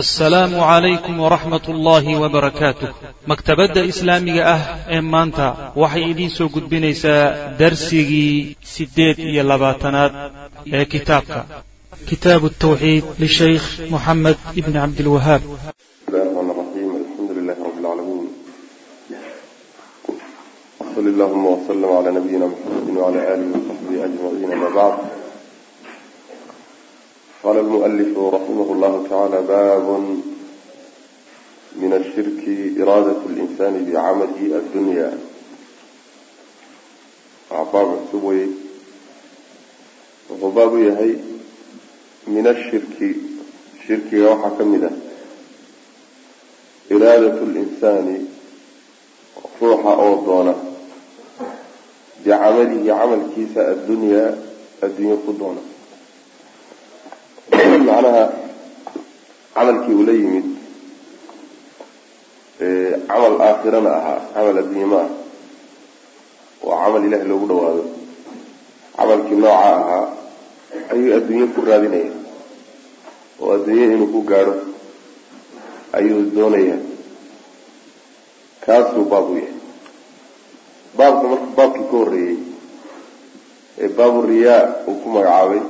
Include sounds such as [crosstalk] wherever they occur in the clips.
asalaamu calaykum waraxmat ullaahi wabarakaatuh maktabadda islaamiga ah ee maanta waxay idiinsoo gudbinaysaa darsigii siddeed iyo labaatanaad ee kitaabka. Kitaabu tawxiid lishaykh moxamed ibni cabdilwahaab llahuma wslm la nabiyina mxamedi wla lihi قال المؤلف رحمه الله تعالى باب من الشرك إرادة الإنسان بعمله الدنيا عباب السبوي وباب يهي من الشرك شرك يوحى كمده iraadatu linsaani ruuxa oo doona bicamalihi camalkiisa addunyaa adduunyo ku doona macnaha camalkii uu la yimid camal aakhirana ahaa camal adduunye ah oo camal ilahi loogu dhawaado. Camalkii nooca ahaa ayuu adduunye ku raadinaya oo adduunye inuu ku gaadho ayuu doonayaa kaasuu baab u yahay. Baabka marka baabkii ka horreeyey ee baabu riyaa uu ku magacaabay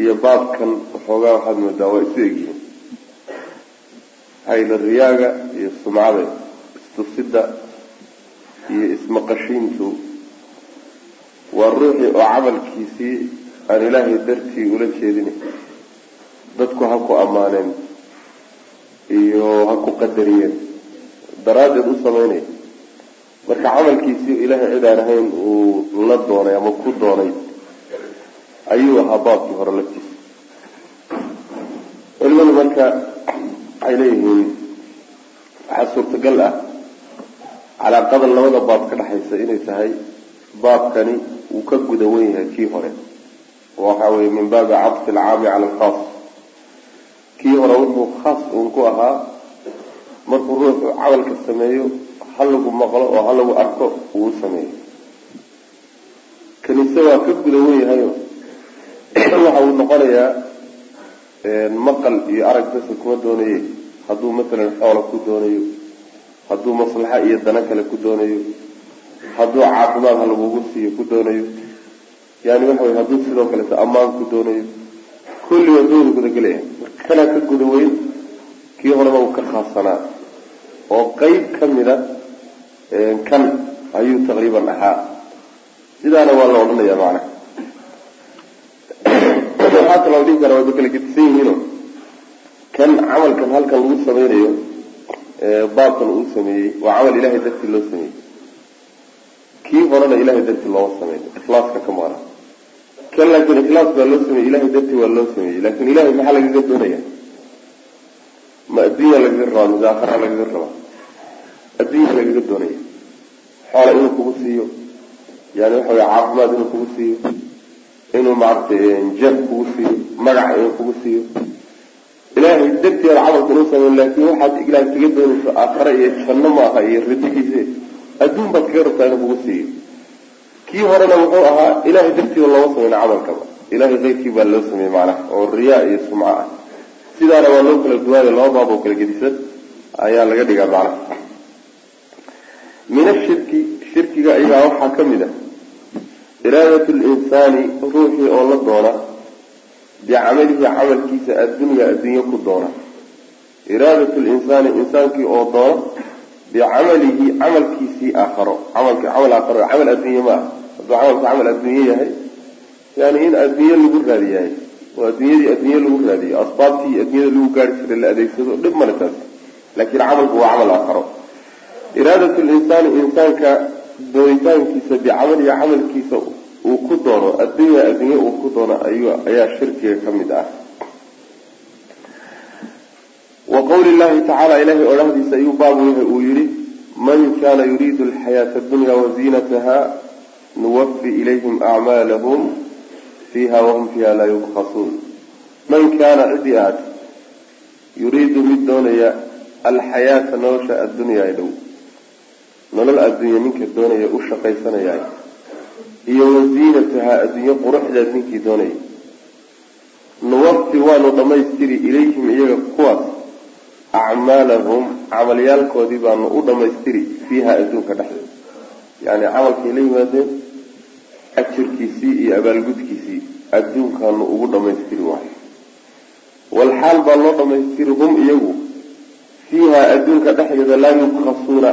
iyo baabkan waxoogaa waxaad moodaa waa isu egyihiin. Hayla riyaaga iyo sumcada istusida iyo ismaqashiintu. Waa ruuxii oo camalkiisii aan ilaahay dartii ula jeedin dadku ha ku ammaaneen iyo ha ku qadariyeen. Daraaddeed u samaynaya marka camalkiisii ilaahay cid aan ahayn uu la doonay ama ku doonay ayuu ahaa baabkii hore laftiisa. Culimadu marka waxay leeyihiin waxaa suurtagal ah calaaqada labada baab ka dhexaysa inay tahay baabkani uu ka guda wen yahay kii hore. Waxa weye min baabi cadfi alcaami cala alkhaas kii hore wuxuu khaas uun ku ahaa markuu ruuxu camalka sameeyo ha lagu maqlo oo ha lagu arko uu sameeyo. Kanise waa ka guda wen yahayo waxa uu noqonayaa maqal iyo arag basa kuma doonaye hadduu matalan xoola ku doonayo hadduu maslaxa iyo dana kale ku doonayo hadduu caafimaad ha lagugu siiyo ku doonayo. Yani waxa wey hadduu sidoo kaleeto ammaan ku doonayo kulli waa dooda gudagelaya marka kanaa ka guda weyn kii horeba uu ka khaassanaa oo qeyb ka mida kan ayuu taqriiban ahaa. Sidaana waa la odhanaya macnaha waxaa kaloo dhihi kara wayba kala gedisan yihiino kan camalkan halkan lagu sameynayo baabkan uu sameeyey waa camal ilahay dartii loo sameeyey. Kii horena ilahay dartii looma sameyn ikhlaaska ka maqna kan laakiin ikhlaas baa loo sameeyey ilahay dartii waa loo sameeyey. Laakin ilahay maxaa lagaga doonaya? Ma adduunya lagaga rabaa mise lagaga rabaa. Adduunya lagaga doonaya. Xoola inuu kugu siiyo yani waxa wey caafimaad inuu kugu siiyo inuu maaragtay jeeb kugu siiyo magac inuu kugu siiyo. Ilaahay darteeda camalka inuu sameyn laakin waxaad ilahay kaga doonayso aakhare iyo janno maaha iyo ridihiise adduun baad kaga rabtaa inuu kugu siiyo. Kii horena wuxuu ahaa ilahay dartiiba looma sameyna camalkaba. Ilahay keyrkii baa loo sameeyey macnaha oo riyaa iyo sumco ah. Sidaana waa loo kala duwaaya laba baab oo kala gedisan ayaa laga dhigaa macnaha. Min ashirki shirkiga ayaa waxaa ka mid ah iraadat linsaani ruuxii oo la doona bicamalihi camalkiisa addunya adduunye ku doona. Iraadat linsaani insaankii oo doona bicamalihi camalkiisii aakharo camalki camal aakharo camal adduunye ma hadduu camalku camal adduunye yahay yani in adduunye lagu raadiyahay oo adduunyadii adduunye lagu raadiyo asbaabtii adduunyada lagu gaari jiray la adeegsado dhib male taas laakiin camalku waa camal aakharo. Iraadat linsaani insaanka doonitaankiisa bicamalihi camalkiisa uu ku doono addunya adduunye uu ku doono ayaa shirkiga ka mid ah. Wa qawli llahi tacaala ilahay odhahdiisa ayuu baabu yahay uu yihi man kana yuriidu alxayaata adunya waziinataha nuwafi ilayhim acmaalahum fiiha wahum fiiha laa yubkhasuun man kaana cidii ahaat yuriidu mid doonaya alxayaata nolosha addunyaa dhow nolol adduunya ninka doonaya u shaqaysanaya iyo waziinataha adduunye quruxdeed ninkii doonaya nuwafi waanu dhammaystiri ilayhim iyaga kuwaas acmaalahum camalyaalkoodii baanu u dhammaystiri fiiha adduunka dhexdeeda yani camalkay la yimaadeen ajirkiisii iyo abaalgudkiisii adduunkaanu ugu dhammaystiri waayo. Walxaal baa loo dhammaystiri hum iyagu fiiha adduunka dhexdeeda laa yubkasuuna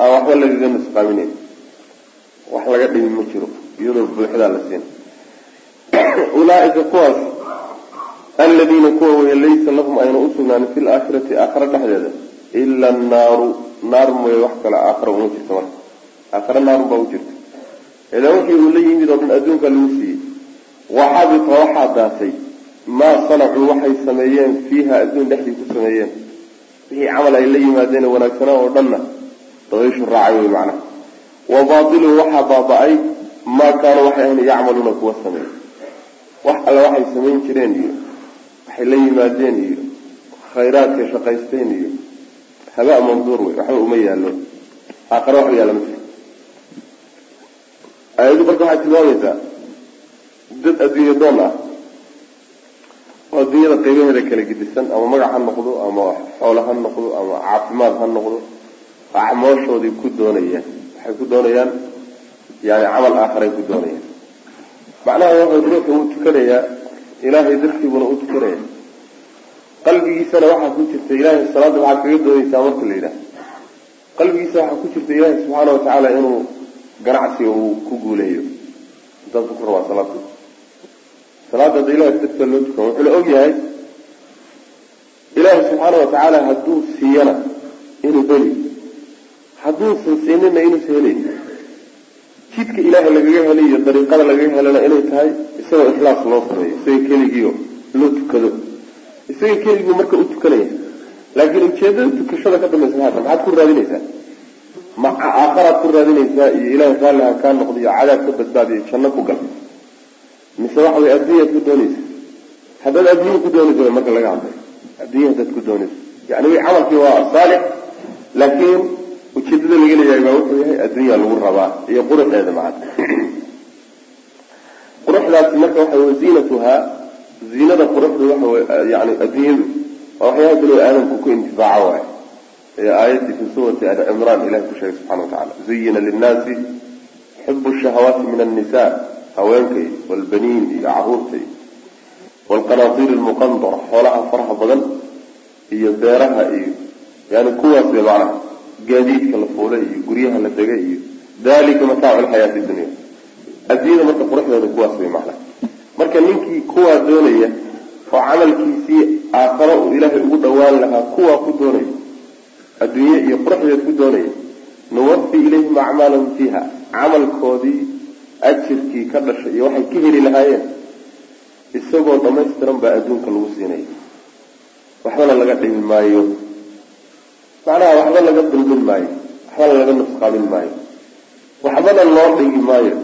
aan waxba lagaga nusqaaminayn wax laga dhimi ma jiro iyadoo buuxdaa la siin. Ulaaika kuwaas aladiina kuwa wey laysa lahum ayna usugnaanin fi laakhirati aakhara dhexdeeda ila annaaru naar mooye wax kale aakhara uma jirto marka. Aakhara naarun baa u jirta. Idan wixii uu la yimid oo dhan adduunka lagu siiyey waxabita waxaa daatay maa sanacuu waxay sameeyeen fiiha adduun dhexdii ku sameeyeen. Wixii camal ay la yimaadeen wanaagsanaa oo dhanna dabayshu raacay wey macnaha wa baatilu waxaa baaba-ay maa kaanuu waxay ahayn yacmaluuna kuwa sameey wax alle waxay samayn jireen iyo waxay la yimaadeen iyo khayraadkay shaqaysteen iyo haba manduur wey waxba uma yaalo aakhare waxba yaalla ma jiro aayaddu marka waxay tilmaamaysaa dad adduunye doon ah oo adduunyada qaybaheeda kala gedisan ama magac ha noqdo ama xoolo ha noqdo ama caafimaad ha noqdo acmooshoodii ku doonayaan. Waxay ku doonayaan yani camal aakharay ku doonayaan. Macnaha wuxuu ruuxu uu tukanayaa ilaahay dartiibuna u tukanaya qalbigiisana waxaa ku jirta ilaahay salaada waxaad kaga doonaysaa marka la yidhaah qalbigiisa waxaa ku jirta ilaahay subxaana watacaala inuu ganacsiga uu ku guuleeyo intaasuu ku rabaa salaada salaada hadda ilahay darteed loo tukan wuxuu la og yahay ilaahay subxaana watacaala hadduu siiyana inuu heli hadduusan siinina inuusan helayn jidka ilaahay lagaga helay iyo dariiqada lagaga helana inay tahay isagoo ikhlaas loo sameeyo isaga keligiio loo tukado. Isaga keligii marka u tukanaya. Laakiin ujeedada tukashada ka dambaysa maata maxaad ku raadinaysaa? Ma aakharaad ku raadinaysaa iyo ilaahay raalliha kaa noqdo iyo cadaab ka badbaadiyo janno ku gal? Mise waxa way adduunyaad ku doonaysa? Haddaad adduunya ku doonaysa marka laga hadlayo adduunya haddaad ku doonayso. Yani wi camalkii waa saalix laakiin ujeedada laga leeyahay baa wuxuu yahay adduunya lagu rabaa iyo quruxeeda macad. Quruxdaasi marka waxa wey ziinatuhaa ziinada quruxdu waxa yani adduunyadu waa waxyaaba binu aadamku ku intifaaco waay ee aayadii fi suurati ali cimraan ilahi ku sheegay subxana watacala zuyina linnaasi xubu shahawaati min annisa haweenkay walbaniin iyo caruurtay waalqanaatiir almuqandara xoolaha faraha badan iyo beeraha iyo yani kuwaas be macnaha gaadiidka la fuulay iyo guryaha la degay iyo dalika mataacu lxayaati dunya. Adduunyada marka quruxdeeda kuwaas bay macnaha marka ninkii kuwaa doonaya oo camalkiisii aakharo uu ilaahay ugu dhawaan lahaa kuwaa ku doonaya adduunye iyo quruxdeed ku doonaya nuwafi ilayhim acmaalahum fiiha camalkoodii ajirkii ka dhashay iyo waxay ka heli lahaayeen isagoo dhamaystiran baa adduunka lagu siinaya waxbana laga dhimi maayo macnaha waxba laga dulmin maayo waxbana laga nusqaamin maayo. Waxbana loo dhigi maayo.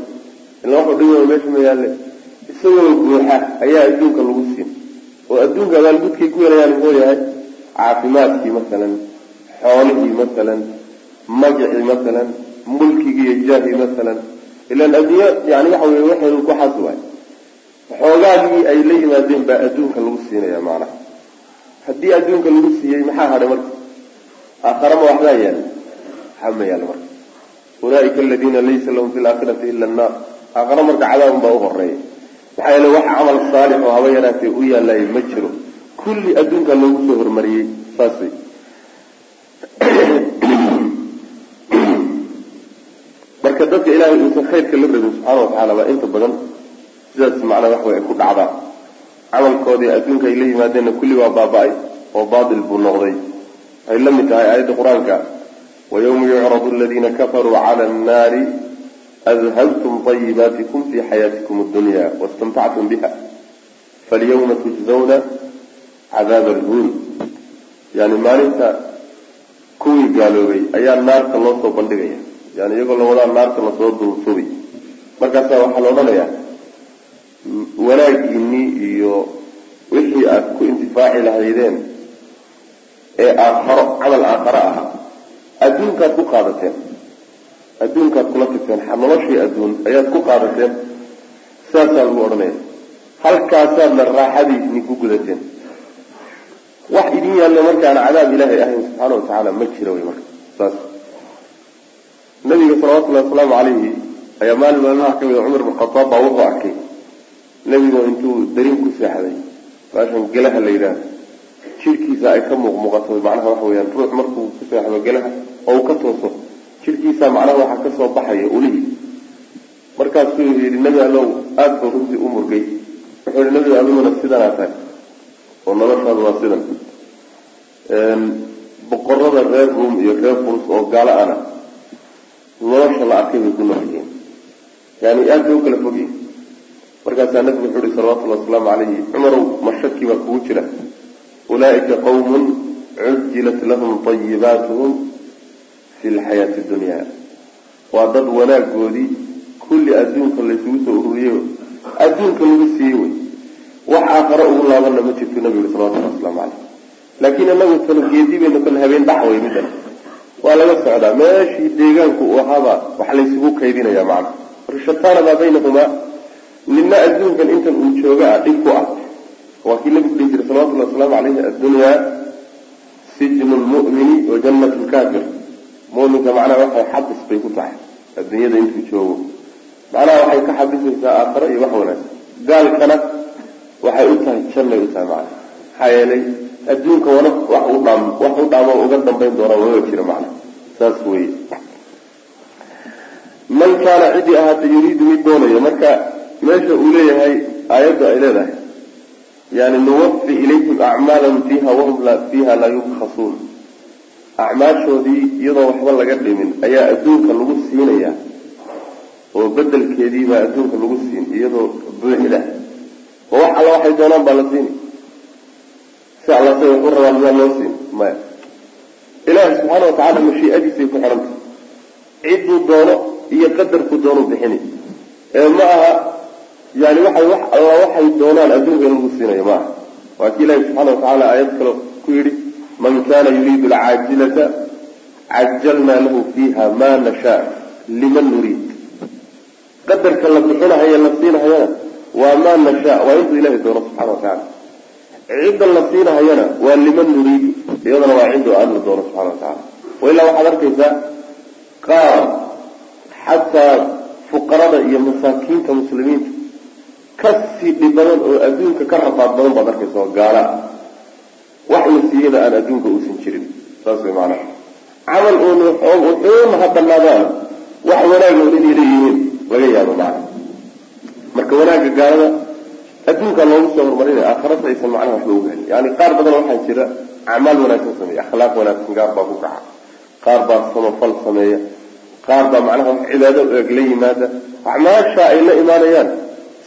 Ila dhigi meesha ma yaalle isagoo buuxa ayaa adduunka lagu siin. Oo adduunka abaalgudkay ku helayaan muxuu yahay caafimaadkii masalan xoolihii masalan magacii masalan mulkigii iyo jaahii masalan. Ilaan adduunyo yani waxa wey waxeedu ku waay xoogaagii ay la yimaadeen baa adduunka lagu siinaya macnaha haddii adduunka lagu siiyey maxaa hadhay marka aakharama waxbaa yaalla waxba ma yaalo marka ulaaika aladiina laysa lahum fi laakhirati ila annaar aakhara marka cadaabun baa u horreeya maxaa yeele wax camal saalix oo haba yaraatee u yaalaay ma jiro kulli adduunka loogu soo hormariyey saas wey marka dadka ilaahay uusan khayrka la rabin subxaana watacaala baa inta badan sidaas macnaa wax way ay ku dhacdaa camalkoodii adduunka ay la yimaadeenna kulli waa baaba-ay oo baatil buu noqday waxay la mid tahay aayadda qur'aanka. Wayawma yucradu aladiina kafaruu cala annaari adhabtum طayibaatikum fi xayaatikum addunya wastamtactum biha. Falyawma tujzawna cadaab alhuun yani maalinta kuwii gaaloobay ayaa naarta loo soo bandhigaya. Yani iyagoo la wadaa naarta la soo duultubay markaasaa waxaa la odhanayaa wanaagiinii iyo wixii aad ku intifaaci lahaydeen ee aakharo camal aakharo ah adduunkaad ku qaadateen adduunkaad kula tagteen noloshii adduun ayaad ku qaadateen sidaasaa lagu odhanaya halkaasaadna raaxadiisni ku gudateen. Wax idin yaallo markaana cadaab ilaahay ahayn subxaana watacaala ma jira wey marka saas. Nabiga salawatullahi wasalaamu calayhi ayaa maalin maalmaha ka mida cumar bin baa wuxuu arkay. Nebigu intuu darin ku seexday baashan gelaha la yidhaahdo jirkiisa ay ka muuqmuuqato macnaha waxa weyaan ruux markuu ku seexdo gelaha oo uu ka tooso jirkiisa macnaha waxaa ka soo baxaya ulihii markaasuu yidhi nebi allow aada buu runtii u murgay. Wuxuu yihi nebi adiguna sidanaa tahay. Oo noloshaadu waa sidan. Boqorada reer ruom iyo reer furs oo gaalo ana nolosha la arkay bay ku noolyihiin. Yani aada bay u kala fogyihin markaasaa nabigu wuxuu ihi salawatullhi wasalaamu calayhi cumarow mashaki baa kugu jira ulaaika qawmun cujilat lahum tayibaatuhum fi lxayaati dunya waa dad wanaagoodii kulli adduunka laysugu soo ururiyey adduunka lagu siiyey wey. Wax aakhare ugu laabanna ma jirto nabigu yihi salawatullahi waslamu caleyh laakiin inagu talo geedi baynu kala habeen dhax wey middan waa laga socdaa. Meeshii deegaanku uu wax laysugu kaydinaya macna rishataana maa baynahumaa nina adduunkan intan uu jooga ah dhib ku ah waa kii nabigu dhihi jiray salawatullahi wasalaamu caleyhi addunyaa sijnu lmu'mini wa jannat lkaafir muminka macnaha waxay xabis bay ku tahay adduunyada intuu joogo. Macnaha waxay ka xabisaysaa aakhare iyo wax wanaagsan. Gaalkana waxay u tahay jannay u tahay macna maxaa yeelay adduunka wana wax u dhaam wax u dhaamo uga dambayn doona waga jira macna saas weye man kaana ciddii ahaata yuriidu mid doonayo marka meesha uu leeyahay aayadda ay leedahay yani nuwafi ilayhim acmaalahum fiiha wahum fiiha laa yubkhasuun. Acmaashoodii iyadoo waxba laga dhimin ayaa adduunka lagu siinayaa. Oo bedelkeediibaa adduunka lagu siin iyadoo buuxda oo wax alla waxay doonaan baa la siini si alla say wax u rabaan miyaa loo siin? Maya. Ilaahi subxaana watacaala mashiiadiisay ku xidhantay cidduu doono iyo qadarku doonu bixini. Ee ma aha yani waxay wax alla waxay doonaan adduunka lagu siinayo ma aha. Waa kii ilaahi subxana watacaala aayad kale ku yidhi man kana yuriidu alcaajilata cajalnaa lahu fiiha ma nashaa liman nuriid. Qadarka la bixinahaye la siinahayana waa maa nashaa waa intuu ilahay doono subxana watacaala cidda la siinahayana waa liman nuriidu iyadana waa ciddu aan la doono subxana watacaala wailaa waxaad arkaysaa qaar xataa fuqarada iyo masaakiinta muslimiinta ka sii dhib badan oo adduunka ka rafaad badan baad arkaysa oo gaala wax la siiyada aan adduunka uusan jirin. Saas way maanaha camal uun wuxuun ha banaadaan wax wanaaga un inay leeyihiin laga yaabo macna marka wanaagga gaalada adduunka loogu soo horumarinaya aakhirada aysan macnaha waxba uga helin. Yani qaar badan waxaa jira acmaal wanaagsan sameeya akhlaaq wanaagsan gaar baa ku kaca. Qaar baa samafal sameeya. Qaar baa macnaha wax cibaado eeg la yimaada. Acmaasha ay la imaanayaan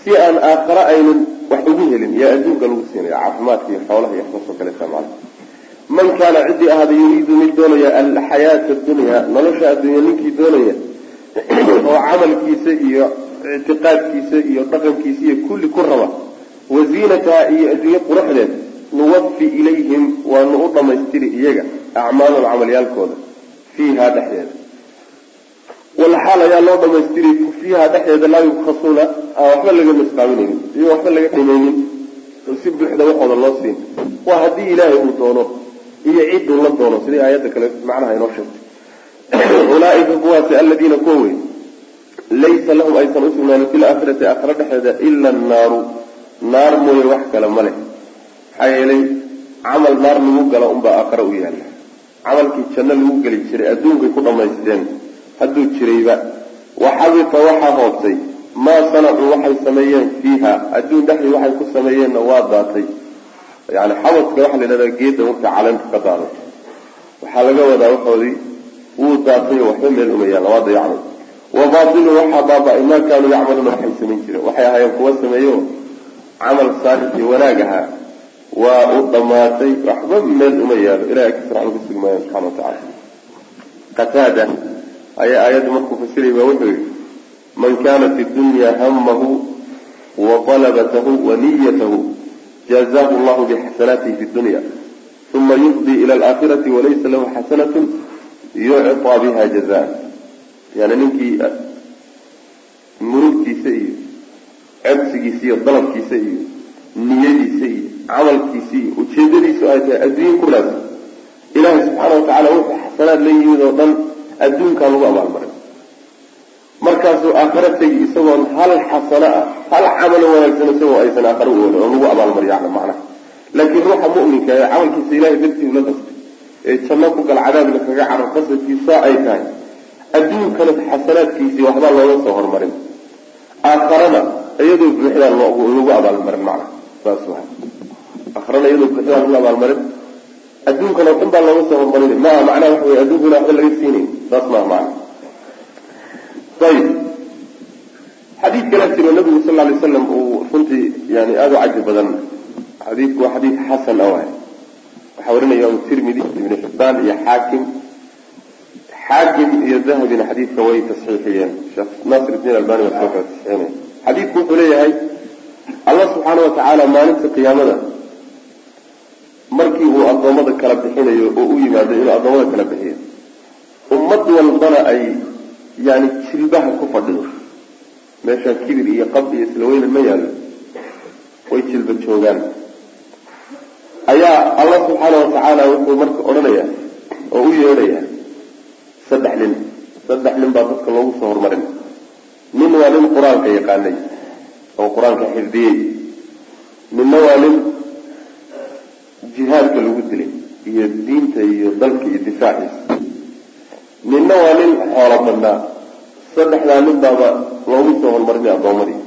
si aan aakhare aynan wax ugu helin yaa adduunka lagu siinaya caafimaadka iyo xoolaha iyo waxsaasoo kaleeta macna man kaana ciddii ahaada yuriidu mid doonaya alxayaata dunya nolosha adduunya ninkii doonaya oo camalkiisa iyo ictiqaadkiisa iyo dhaqankiisa iyo kulli ku raba waziinataha iyo adduunye quruxdeed nuwafi ilayhim waanu u dhamaystiri iyaga acmaalum camalyaalkooda fiiha dhexdeeda walxaal ayaa loo dhamaystiri fiiha dhexdeeda laa yubkhasuuna aan waxba laga nusqaaminaynin iyo waxba laga dhimaynin oo si buuxda waxooda loo siin. Waa haddii ilaahay uu doono iyo cidduu la doono sidii aayadda kale macnaha inoo sheegtay. Ulaaika kuwaasi aladiina kuwa wey laysa lahum aysan usugnaanin fi laakhirati aakhira dhexeeda ila annaaru. Naar mooye wax kale ma leh. Maxaa yeelay camal naar lagu galo unbaa aakhira u yaalla camalkii janno lagu geli jiray adduunkay ku dhamaysteen hadduu jirayba. Waxabita waxaa hoobtay maa sanacuu waxay sameeyeen fiiha. Adduun dhexdii waxay ku sameeyeenna waa daatay. Yani xabadka waxaa la yidhahdaa geedda marka caleentu ka daaday waxaa laga wadaa waxoodii wuu daatay oo waxba meel uma yaalla. Waa dayacmay wa baatilu waxaa baaba-ay. Maa kaanuu yacmaluuna waxay samayn jireen. Waxay ahaayeen kuwa sameeyo camal saalix iyo wanaag ahaa waa u dhamaatay waxba meel uma yaalo ilahay agtiisa raxma ka sugmaaya subxana watacaala qataada ayaa aayadda markuu fasiray baa wuxuu yihi man kana fi dunya hamahu wa talabatahu wa niyatahu jaazahu llahu bixasanaatihi fi dunya uma yufdi ila alaakhirati walaysa lahu xasanatu yucطaa biha jazaa yani ninkii murugtiisa iyo codsigiisa iyo dalabkiisa iyo niyadiisa iyo camalkiisa iyo ujeedadiisu ay tahay adduunye ku raadsan ilaahay subxaana watacaala wuxuu xasanaad la yimid oo dhan adduunkaa lagu abaalmaray markaasuu aakhare tegi isagoon hal xasano ah hal camalo wanaagsan isagoo aysan aakhare u oolin oo lagu abaalmariyo ala macnaha. Laakiin ruuxa mu'minka ee camalkiisa ilahay dartii ula qastay ee janno ku gal cadaabna kaga carar qasadkiisa ay tahay. Adduunkana xasanaadkiisii waxbaa looga soo hormarin. Aakharana iyadoo buuxdaa lagu abaalmarin macna saas wa aakharana iyadoo buuxdaa lagu abaalmarin adduunkana dhan baa looga soo hormarin maa macnaha waxa wey adduunkana waxba laga siinayn. Saas maa macna ayib xadiid kala jiro nabigu sal lla lay slam uu runtii yani aada u caji badan xadiidku waa xadiid xasan ah waay. Waxaa warinaya tirmidi ibnu xibaan iyo xaakim. Xaakim iyo dahabina xadiidka way tasxiixiyeen. Sheekh nasir diin albani waa soo kala tasxiixinaya xadiidku wuxuu leeyahay allah subxaana watacaala maalinta qiyaamada addoommada kala bixinayo oo u yimaado inuu addoommada kala bixiyo. Ummad walbana ay yani jilbaha ku fadhido. Meeshaa kibir iyo qab iyo isla weynan ma yaallo. Way jilba joogaan. Ayaa allah subxaana watacaala wuxuu marka odhanaya oo u yeedhaya saddex nin saddex nin baa dadka loogu soo horumarin nin waa nin qur'aanka yaqaanay oo qur'aanka xifdiyey. Ninna waa nin jihaadka lagu iyo diinta iyo dalka iyo difaaciisa ninna waa nin xoolo badnaa. Saddexdaa nin baaba loogu soo horumarinay addoommadii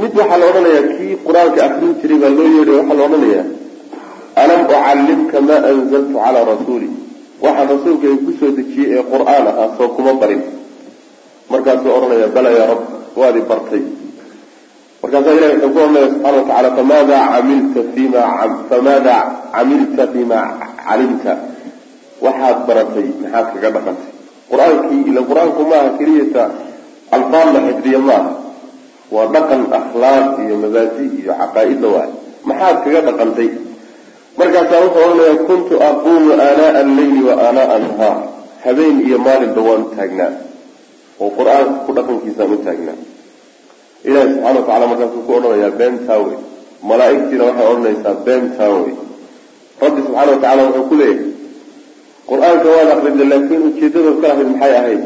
mid waxaa la odhanayaa kii qur'aanka akrin jiray baa loo yeedhay waxaa la odhanayaa alam ucallimka maa anzaltu calaa rasuuli. Waxaan rasuulka ay ku soo dejiyey ee qur'aan ahaa soo kuma barin. Markaasuu odhanaya bala yaa rab waadi bartay markaasaa ilahi wuxuu ku odhanaya subxana wa tacala famaada camilta fima famaada camilta fima calimta. Waxaad baratay maxaad kaga dhaqantay? Qur'aankii ila qur'aanku maaha keliyata alfaad la xifdiya maaha. Waa dhaqan akhlaaq iyo mabaadi iyo caqaa-idda waay maxaad kaga dhaqantay? Markaasaa wuxuu odhanaya kuntu aquumu aanaa alleyli wa aanaa annahaar habeen iyo maalinba waan taagnaa. Oo qur'aanka ku dhaqankiisaan u taagnaa ilahi subxana wa tacala markaasuu ku odhanayaa beentaa wey malaaigtiina waxay odhanaysaa beentaa wey rabbi subxaana wa tacala wuxuu ku leeyahay qur'aanka waad akrida laakiin ujeedadaod ka lahayd maxay ahayd?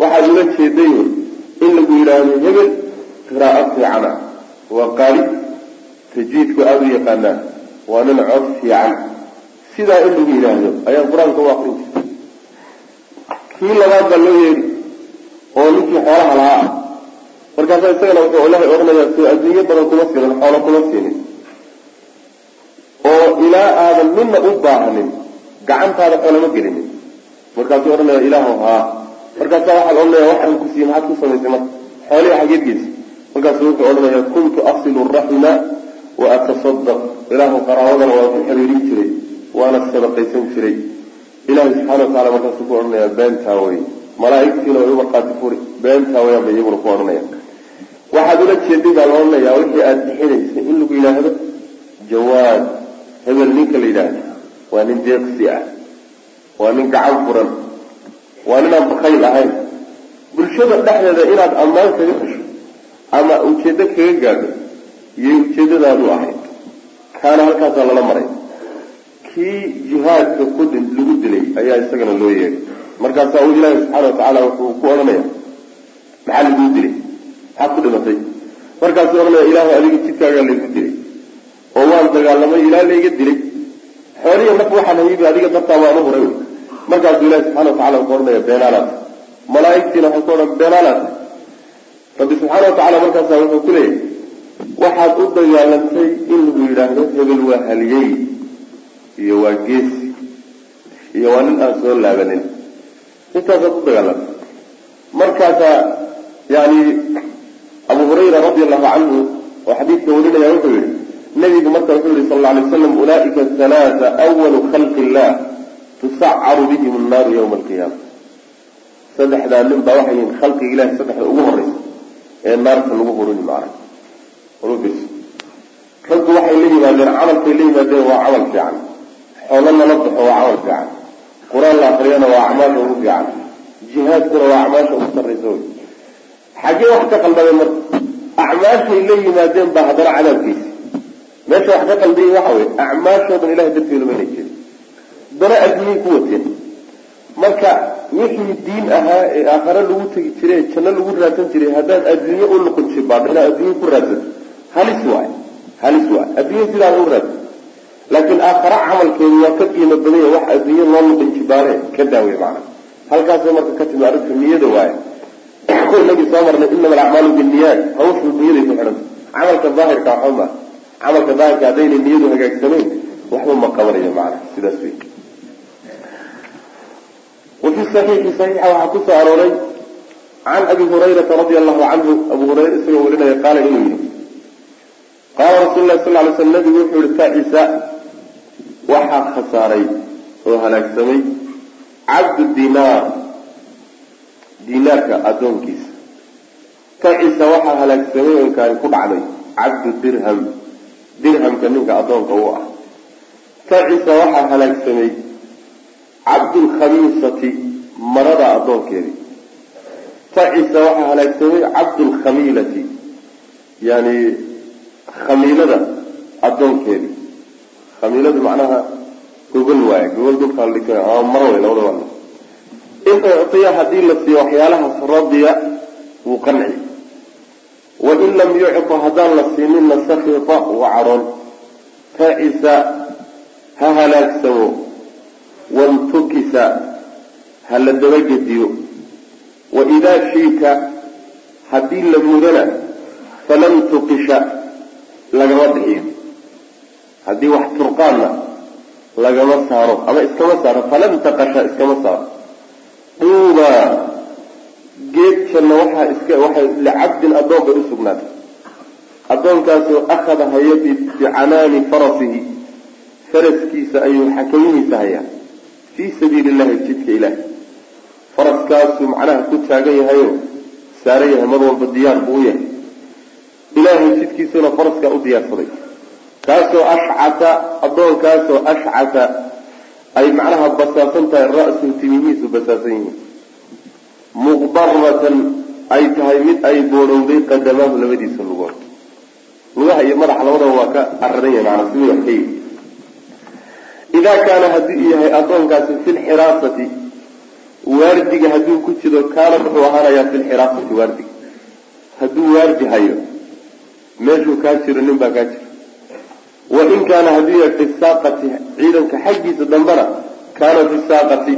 Waxaad ula jeeday in lagu yidhaahdo hebel qiraa'o fiicana waa qaali tajwiidku aada u yaqaanaa waa nin cod fiican. Sidaa in lagu yidhaahdo ayaa qur'aanka u akrin jirtay kii labaad baa loo yeedhi oo ninkii xoolaha lahaa markaasa isagana wuxuu ilahay odhanayaa soo adduunyo badan kuma siinin xoolo kuma siinin oo ilaa aadan midna u baahanin gacantaada xoolama gelinin. Markaasuu odhanaya ilaahu haa markaasaa waxaa odhanaya waxaan ku siiyey maxaad ku samaysay marka xoolihi xageed geysa markaasuu wuxuu odhanaya kuntu asilu raxima wa atasadaq ilaahu qaraabadan waa ku xiriirin jiray waana sadaqaysan jiray. Ilahi subxana wa tacala markaasuu ku odhanaya beentaa wey malaaigtiina way u markhaati furi beentaa weyaanba iyaguna ku odhanaya waxaad ula jeeday baa la odhanayaa wixii aada bixinaysa in lagu yidhaahdo jawaad hebel ninka la yidhaahdo. Waa nin deeqsi ah. Waa nin gacan furan. Waa nin aan bakayl ahayn bulshada dhexdeeda inaad ammaan kaga hesho ama ujeedo kaga gaadho iyay ujeedadaadu ahayd. Kaana halkaasaa lala maray. Kii jihaadka ku lagu dilay ayaa isagana loo yeeday markaasaa u ilaahi subxaana watacaala wuxuu ku odhanaya maxaa laguu dilay maxaad ku dhimatay. Markaasuu odhanaya ilaahu adiga jidkaagaa laygu dilay. Oo waan dagaalamay ilaa layga dilay. Xooliya naf waxaan haybi adiga dartaa waan u huray markaasuu ilahi subxana watacala wuxuu odhanaya beenaalaad malaaigtiina waxay ku odhan beenaalaad rabbi subxaana watacala markaasaa wuxuu ku leeyahay waxaad u dagaalantay in lagu yidhaahdo hebel waa haliyey iyo waa geesi iyo waa nin aan soo laabanin. Intaasaad u dagaalantay markaasaa yani abu hurayra radi allahu canhu oo xadiidka warinaya wuxuu yihi nabigu marka wuxuu yihi sal alay waslam ulaaika halaata awalu khalqi illah tusacaru bihim annaaru yawma alqiyaama. Saddexdaa nin baa waxay yihiin khalqiga ilahi saddexda ugu horeysa ee naarta lagu hurini macna rubis raggu waxay la yimaadeen camalkay la yimaadeen waa camal fiican. Xoolo lala baxo waa camal fiican. Qur'aan la akriyana waa acmaasha ugu fiican. Jihaadkuna waa acmaasha ugu sarraysa wey xaggee wax ka qaldamay marka acmaashay la yimaadeen baa haddana cadaabkiisi meesha wax ka qaldayin waxa weye acmaashoodan ilahay dartii lumanay jirin dana adduunyay ku wateen marka wixii diin ahaa ee aakhare lagu tegi jiray ee janno lagu raadsan jiray haddaad adduunye u noqon jibaadho inaad adduunye ku raadsato halis waay halis waay adduunye sidaa lagu raadsan laakiin aakhare camalkeedu waa ka qiimo badanya wax adduunye loo noqon jibaale ka daawey macana halkaasay marka ka timi arrinta niyada waaye inagii soo marnay inama alacmaalu binniyaat hawshu niyaday ku xidhanta camalka daahirka waxba ma camalka daahirka haddaynay niyadu hagaagsanayn waxba ma qabanayo macana sidaas wey wafi saxiixi saxiixa waxaa ku arooray can abi hurayrata radia allahu canhu abu hurayra isagoo warinaya qaala inuu yihi qaala rasuulu lahi sal ly sl nabigu wuxuu yihi tacisa waxaa khasaaray oo halaagsamay cabdu dinaar dinaarka addoonkiisa. Tacisa waxaa halaagsamay inkaani ku dhacday cabdu dirham. Dirhamka ninka addoonka u ah. Tacisa waxaa halaagsamay cabdulkhamiisati marada addoonkeedii tacisa waxaa halaagsamay cabdulkhamiilati yani khamiilada addoonkeedii khamiiladu macnaha gogol waaye gogol dulkaa la dhigay ama maro wey labada in uctiya haddii la siiyo waxyaalahaas radiya wuu qanci. Wa in lam yucta haddaan la siinina sakita wa cadhoon tacisa ha halaagsamo wantukisa ha la dabagediyo. Wa idaa shiika haddii la mudana falam tuqisha lagama bixiyo. Haddii wax turqaanna lagama saaro. Ama iskama saaro falam taqasha iskama saaro duuba geed janna waxaa iska waxay licabdin addoon bay sugnaatay addoonkaasoo akhada haya bicanaani farasihi faraskiisa ayuu xakamihiisa hayaa. Fii sabiili illahi jidka ilaah. Faraskaasuu macnaha ku taagan yahayo saaran yahay mar walba diyaar buu u yahay. Ilaahay jidkiisuna faraskaa u diyaarsaday. Kaasoo ashcata addoonkaasoo ashcata ay macnaha basaasan tahay ra-su timihiisu basaasan yihiin. Muqdaratan ay tahay mid ay boodhowday qadamaahu labadiisa lugood. Lugaha iyo madaxa labadaba waa ka araran yahay maanaa sidii wax ka yihi idaa kaana hadduu yahay addoonkaasi fi lxiraasati waardiga hadduu ku jiro kaana wuxuu ahaanayaa fi lxiraasati waardiga hadduu waardi hayo meeshuu kaa jiro nin baa kaa jiro wa in kaana hadduu yahay fi ciidanka xaggiisa dambena kaana fi saaqati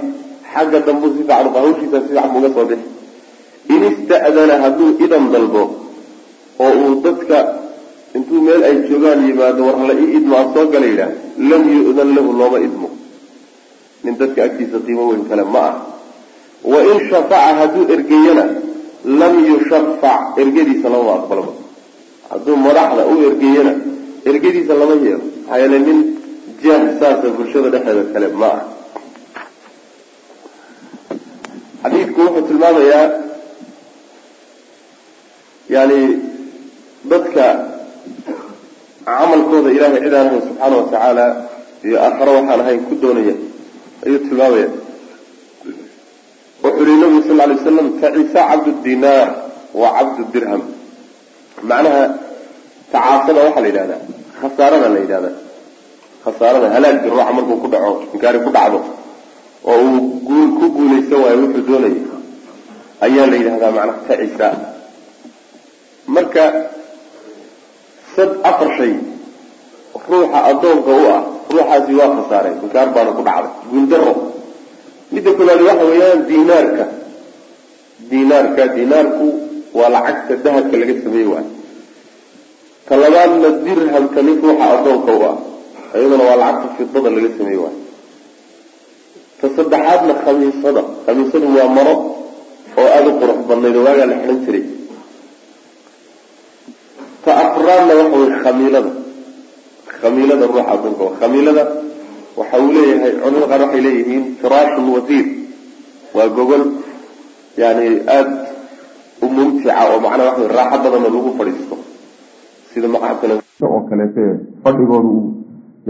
xagga dambu si fiican hawshiisa si fiican uga soo bixi. In ista'dana hadduu idan dalbo oo uu dadka intuu meel ay joogaan yimaado war hala ii idmo aan soo gala yidhaah lam yu'dan lahu looma idmo. Nin dadka agtiisa qiimo weyn kale ma ah. Wa in shafaca hadduu ergeeyana lam yushafac ergadiisa lama aqbalba hadduu madaxda u ergeeyana ergadiisa lama yeelo maxaa yeele nin jah saasa bulshada dhexeeda kale ma ah xadiidku wuxuu tilmaamayaa yani dadka camalkooda ilahay cid ahayn subxaana watacaala iyo aakharo waxaan ahayn ku doonaya ayuu tilmaamaya wuxuu yihi nabigu sal lay slam tacisa cabdu dinaar wa cabdu dirham. Macnaha tacaasada waxaa la yidhahdaa khasaarada la yidhahda khasaarada halaagga ruuxa markuu ku dhaco inkaari ku dhacdo oo uu guul ku guulaysan waayo wuxuu doonaya ayaa la yidhahdaa macnaha tacisa marka sad afar shay ruuxa addoonka u ah ruuxaasi waa khasaarey inkaar baana ku dhacday. Guuldaro midda koowaad waxa weeyaan dinaarka dinaarka dinaarku waa lacagta dahabka laga sameeye waayo ta labaadna dirhamka nin ruuxa addoonka u ah. Iyaduna waa lacagta fidada laga sameeye waayo ta saddexaadna khamiisada khamiisadu waa maro oo aada u qurux badnayd waagaa la xidhan jiray. Ta afraadna waxa wey khamiilada. Khamiilada ruuxa addoonka khamiilada waxa uu leeyahay culamada qaar waxay leeyihiin firaashun wasiir. Waa gogol yani aada u mumtica oo macnaha waxa raaxo badanoo lagu fadhiisto oo kaleete fadhigooda uu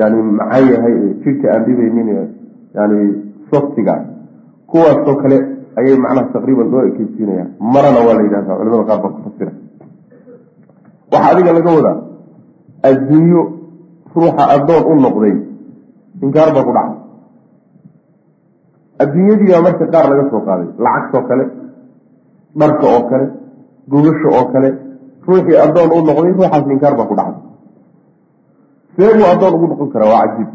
yani macaan yahay ee jidhka aan dhibaynin yani softiga kuwaasoo kale ayay macnaha taqriiban loo ekeysiinayaan marana waa la yidhahdaa culamada qaar baa ku fasira. Waxaa adiga laga wadaa adduunyo ruuxa addoon u noqday inkaar baa ku dhacay adduunyadii baa marka qaar laga soo qaaday lacagtoo kale dharka oo kale gogasha oo kale ruuxii addoon u noqday ruuxaas inkaar baa ku dhacday. See buu addoon ugu noqon karaa waa cajiib.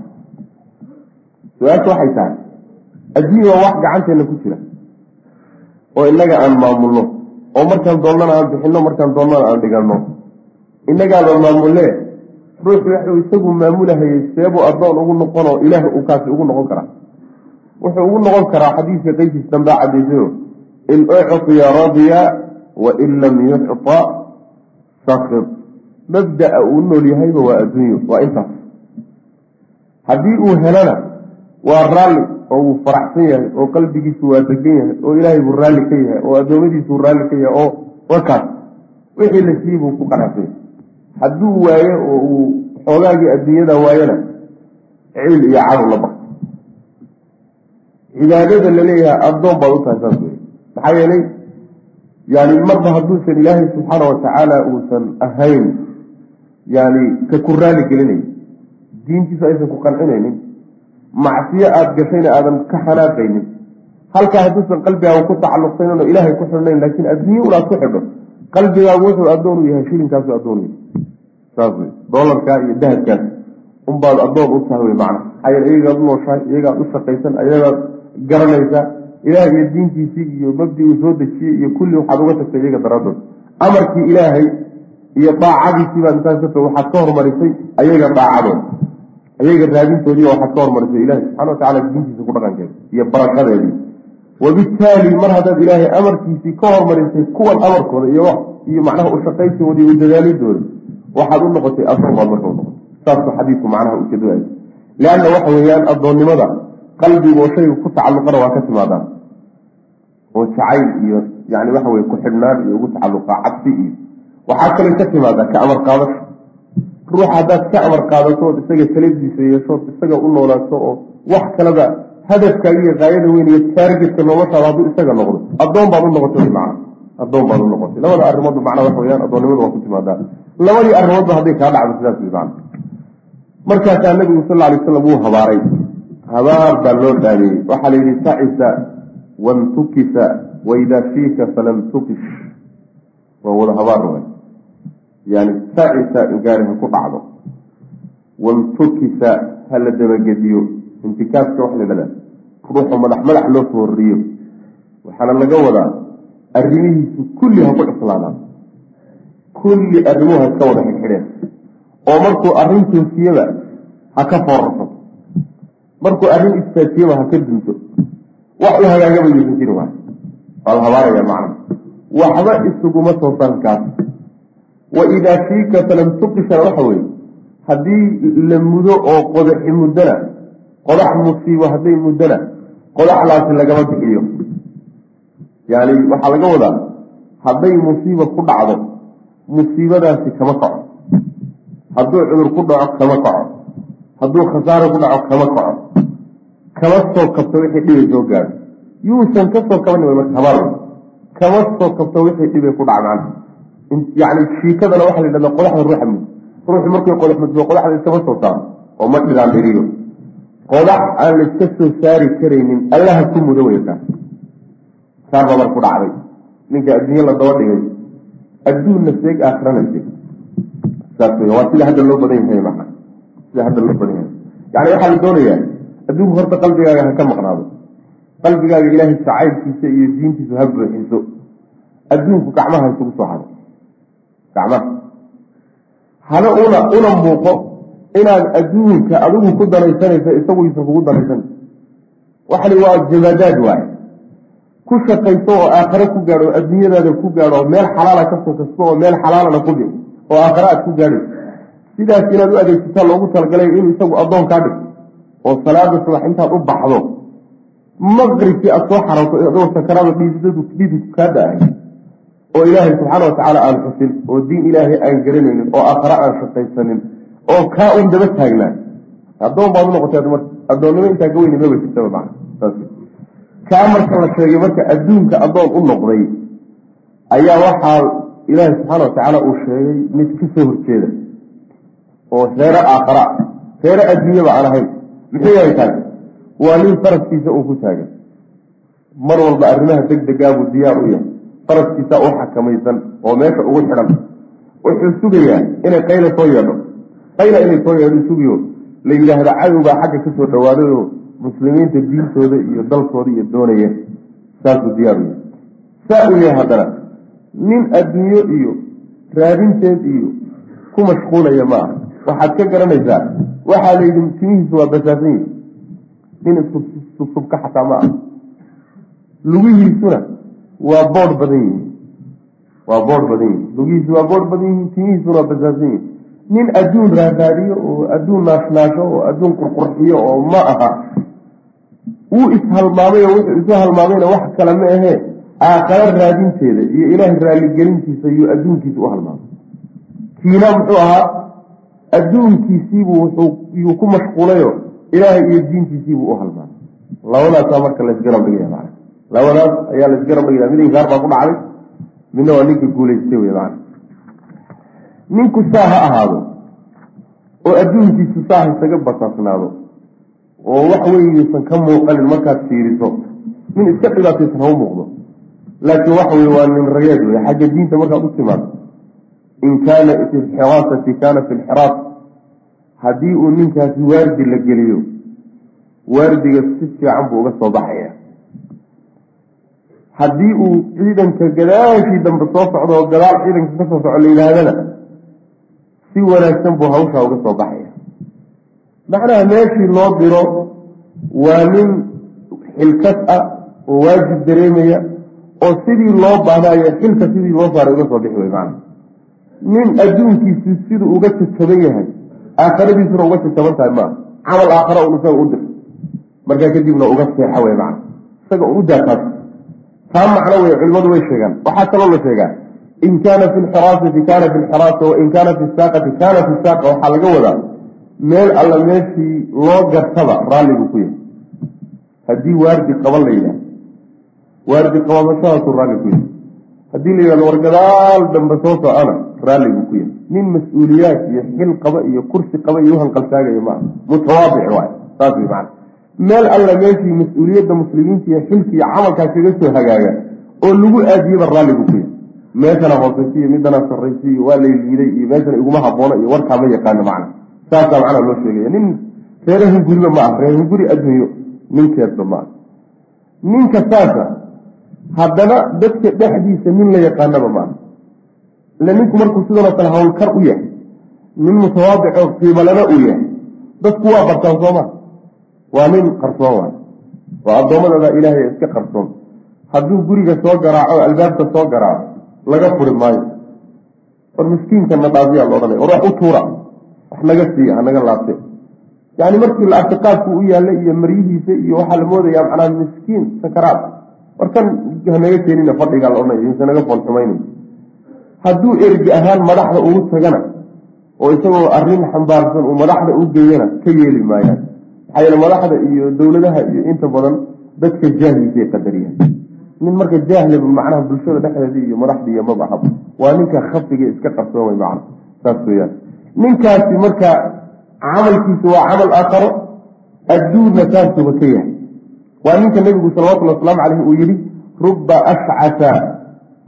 Su'aasha waxay tahay waa wax gacanteena ku jira oo innaga aan maamulno oo markaan doonnana aan bixinno markaan doonnana aan dhiganno. Innagaaba maamulee ruuxu waxuu isagu maamulahayay seebuu addoon ugu noqonoo ilaah uu kaasi ugu noqon karaa. Wuxuu ugu noqon karaa xadiiska qaysiis dambaa cadaysayo in uctiya radiya wa in lam yucta sakid mabda'a uu nool yahayba waa adduunyo waa intaas haddii uu helana waa raalli oo wuu faraxsan yahay oo qalbigiisu waa degan yahay oo ilaahay buu raalli ka yahay oo addoommadiisuu raalli ka yahay oo warkaas wixii la siiyey buu ku qanacsan yahay. Hadduu waayo oo uu xoogaagii adduunyada waayona ciil iyo cadow la barto cibaadada la leeyahay addoon baad u tahay saas maxaa yeelay yani marba hadduusan ilaahay subxaana watacaala uusan ahayn yani ka ku raali gelinay diintiisu aysan ku qancinaynin macsiyo aada gashayna aadan ka xanaaqaynin halkaa hadduusan qalbigaaga ku tacalluqsaynin oo ilaahay ku xidhnayn laakiin adduunye unaad ku xidho qalbigaagu wuxuu addoon u yahay shilinkaasu addoon u yahay. Saas wey doolarkaa iyo dahabkaas unbaad addoon u tahay wey macna. Maxaa yeele iyagaad u nooshahay iyagaad u shaqaysan iyagaad garanaysaa ilaah iyo diintiisii iyo mabdi uu soo dejiyey iyo kulli waxaad uga tagtay iyaga daradood amarkii ilaahay iyo daacadiisii baad intaas ka waxaad ka hormarisay ayaga daacadood ayaga raadintoodii waxaad ka hormarisay ilahi subxana watacala diintiisa ku dhaqankeeda iyo barakadeedii. Wabittaali mar haddaad ilaahay amarkiisii ka hormarisay kuwan amarkooda iyo macnaha ushaqaysigooda iyo udadaalidooda waxaad u noqotay addoon baad marka unoqotay saasuu xadiidku macnaha ujeedadaay leanna waxa weeyaan addoonnimada qalbigu oo shayga ku tacalluqana waa ka timaadaan. Oo jacayl iyo yani waxa weye ku-xidhnaan iyo ugu tacalluqaa cabsi iyo waxaa kaloo ka timaadaa ka amar qaadasho. Ruux haddaad ka amar qaadato ood isaga taladiisa yeeshood isaga u noolaato oo wax kaleba hadafkaaga iyo kaayada weyn iyo taargetka noloshaada hadduu isaga noqdo addoon baad u noqotay macna. Addoon baad u noqotay. Labada arrimoodba macnaa waxa weyaan addoonnimada waa ku timaadaa labadii arrimoodba hadday kaa dhacdo sidaas wey macna. Markaasaa nabigu sal alay slam wuu habaaray habaar baa loo dhaamiyey waxaa la yidhi tacisa wantukisa waidaa fiika falam tukish. Waa wada habaar waay yani tacisa ingaari ha ku dhacdo. Wantukisa ha la dabagediyo. Intikaafka wax la dhahdaa ruuxu madax madax loo foorriyo waxaana laga wadaa arrimihiisu kulli ha ku cuslaadaan kulli arrimuhu ha iska wada xidhxidheen. Oo markuu arrin toosiyaba ha ka foorarsato markuu arrin istaajiyaba ha ka dunto. Wax u hagaagaba yuusan jiri waay. Waa la habaaraya macna waxba isuguma toosaan kaas wa idaa fiika falam tuqishana waxa weeye. Haddii la mudo oo qodaxi muddana qodax musiibo hadday muddana qodaxdaasi lagama bixiyo. Yani waxaa laga wadaa hadday musiiba ku dhacdo musiibadaasi kama kaco. Hadduu cudur ku dhaco kama kaco hadduu khasaaro ku dhaco kama kaco. Kama soo kabto wixii dhibay soo gaadho yuusan ka soo kaban marka habaar kama soo kabto wixii dhibay ku dhacdaan yani shiikadana waxaa la yidhahdaa qodaxda ruuxa mud ruuxu markuu qodaxda iskama soo saaro oo ma dhigaan dhiriyo qodax aan la iska soo saari karaynin allaha ku mudo wey kaas saar baa marku dhacday. Ninka adduunye la daba dhigay. Adduunna seeg aakhirana seeg. Saas wey waa sida hadda loo badan yahay macna sida hadda loo badan yani waxaa la doonayaa adduunku horta qalbigaaga ha ka maqnaado. Qalbigaaga ilaahay jacaylkiisa iyo diintiisu ha buuxiso. Adduunku gacmaha isugu soo hado. Gacmaha hana una una muuqo inaad adduunka adigu ku danaysanaysa isagu isan kugu danaysan. Waxani waa jabadaad waaye. Ku shaqayso oo aakhare ku gaadho oo adduunyadaada ku gaadho oo meel xalaala ka soo kasbo oo meel xalaalana ku bixi oo aakhare aad ku gaadhayso sidaas inaad u adeegsataa loogu talagalay inuu isagu addoon kaa dhig oo salaada subax intaad u baxdo maqribkii aada soo xarooto adoo sakaraada dhiidadu dhiidku kaa da'ay oo ilaahay subxaana watacaala aan xusin oo diin ilaahay aan garanaynin oo aakhare aan shaqaysanin oo kaa un daba taagnaa addoon baad u noqotay marka addoonnimo intaa ka weyni maba jirtaba macna kaa marka la sheegay marka adduunka addoon u noqday ayaa waxaa ilaahi subxaana watacaala uu sheegay mid ka soo horjeeda oo reero aakhara reero adduunyaba aan ahayn muxuu yahay taas waa nin faraskiisa uu ku taagan. Mar walba arrimaha deg degaabuu diyaar u yahay. Faraskiisa u xakamaysan oo meesha ugu xidhan. Wuxuu sugayaa inay qayla soo yeedho. Qayla inay soo yeedho sugiyo la yidhaahda cadowbaa xagga ka soo dhawaaday oo muslimiinta diintooda iyo dalkooda iyo doonaya. Saasuu diyaar u yahay. Saa uu yahay haddana nin adduunyo iyo raadinteed iyo ku mashquulaya ma aha waxaad ka garanaysaa. Waxaa la yidhi timihiisu waa basaasan yihi nin isubsubka xataa ma aha. Lugihiisuna waa boodh badan yihiin waa boodh badan yihiin lugihiisu waa boodh badan yihiin timihiisuna waa basaasan yihiin nin adduun raaraadiyo oo adduun naashnaasho oo adduun qurqurxiyo oo ma aha wuu ishalmaamay oo wuxuu isu halmaamayna wax kale ma ahee. Aakharo raadinteeda iyo ilaahay raalligelintiisa iyo adduunkiisa u halmaamay. Kiina muxuu ahaa adduunkiisiibuu yuu ku mashquulayo ilaahay iyo diintiisiibuu u halmaamay labadaasaa marka laysgarab dhigaya macana labadaas ayaa laysgarab dhigaya mid inkaar baa ku dhacday midna waa ninka guulaystay wey macana ninku saa ha ahaado oo adduunkiisu saa isaga basaasnaado oo wax weynaysan ka muuqanin markaad fiiriso nin iska dhibaataysan ha u muuqdo. Laakiin waxa weye waa nin rageed wey xagga diinta markaad u timaado in kaana fi lxiraasati kaana fi lxiraas haddii uu ninkaasi waardi la geliyo waardiga si fiican buu uga soo baxaya. Haddii uu ciidanka gadaashii dambe soo socdo oo gadaal ciidanka ka soo soco la yidhaahdana si wanaagsan buu hawshaa uga soo baxaya. Macnaha meeshii loo diro waa nin xilkas ah oo waajib dareemaya oo sidii loo baahnayo xilka sidii loo saaray uga soo bixi wey macana nin adduunkiisu siduu uga jajaban yahay aakhiradiisuna uga jajaban tahay maaha camal aakhara un isaga u dir markaa kadibna uga seexa wey macana isaga u daataas taa macno wey culimadu way sheegaan. Waxaa kaloo la sheegaa in kaana fi lxiraasati kaana fi lxiraasa wain kaana fi saaqati kaana fi saaqa waxaa laga wadaa meel alla meeshii loo gartaba raalligu ku yahay. Haddii waardi qaban la yidhahdo waardi qabadashadaasuu raalli ku yahay. Haddii la yidhahdo war gadaal dambe soo socona raalligu ku yahay nin mas'uuliyaad iyo xil qaba iyo kursi qaba iyo uhanqaltaagayo maaha mutawaadic waay. Saas wey macana meel alla meeshii mas'uuliyadda muslimiinta iyo xilki iyo camalkaa kaga soo hagaaga oo lagu aadiyaba raalligu ku yahay meeshana hoosaysa iyo midana sarraysa iyo waa layliiday iyo meeshana iguma haboono iyo warkaa ma yaqaano macna. Saasaa macnaa loo sheegaya. Nin reere hunguriba ma ah reer hunguri adduunyo. Ninkeedba ma ah ninka saasa haddana dadka dhexdiisa nin la yaqaanaba ma ah ila ninku markuu sidanoo kale hawlkar u yahay nin mutawaadicoo qiimalana uu yahay dadku waa bartaan sooma waa nin qarsoon waay. Waa addoommadada ilaahay iska qarsoon. Hadduu guriga soo garaaco o albaabka soo garaaco laga furi maayo. War miskiinkana dhaafiyaa la odhanaya war wax u tuura wax naga siiya hanaga laabte. Yani markii la arka qaabku u yaalla iyo maryihiisa iyo waxaa la moodayaa macnaa miskiin sakaraad. War kan hanaga keenina fadhigaa la odhanaya insa naga foolxumaynayo hadduu ergi ahaan madaxda ugu tagana oo isagoo arrin xambaarsan uu madaxda u geeyana ka yeeli maayaan. Maxaa yeele madaxda iyo dowladaha iyo inta badan dadka jaahilkay qadariyaan. Nin marka jaahliba macnaha bulshada dhexdeeda iyo madaxdiiyo maba ahaba. Waa ninka khafiga iska qarsoomay macna saas weyaan ninkaasi marka camalkiisa waa camal aakharo adduunna saasuba ka yahay. Waa ninka nebigu salawatullhi wasalaamu caleyh uu yihi ruba ashcasa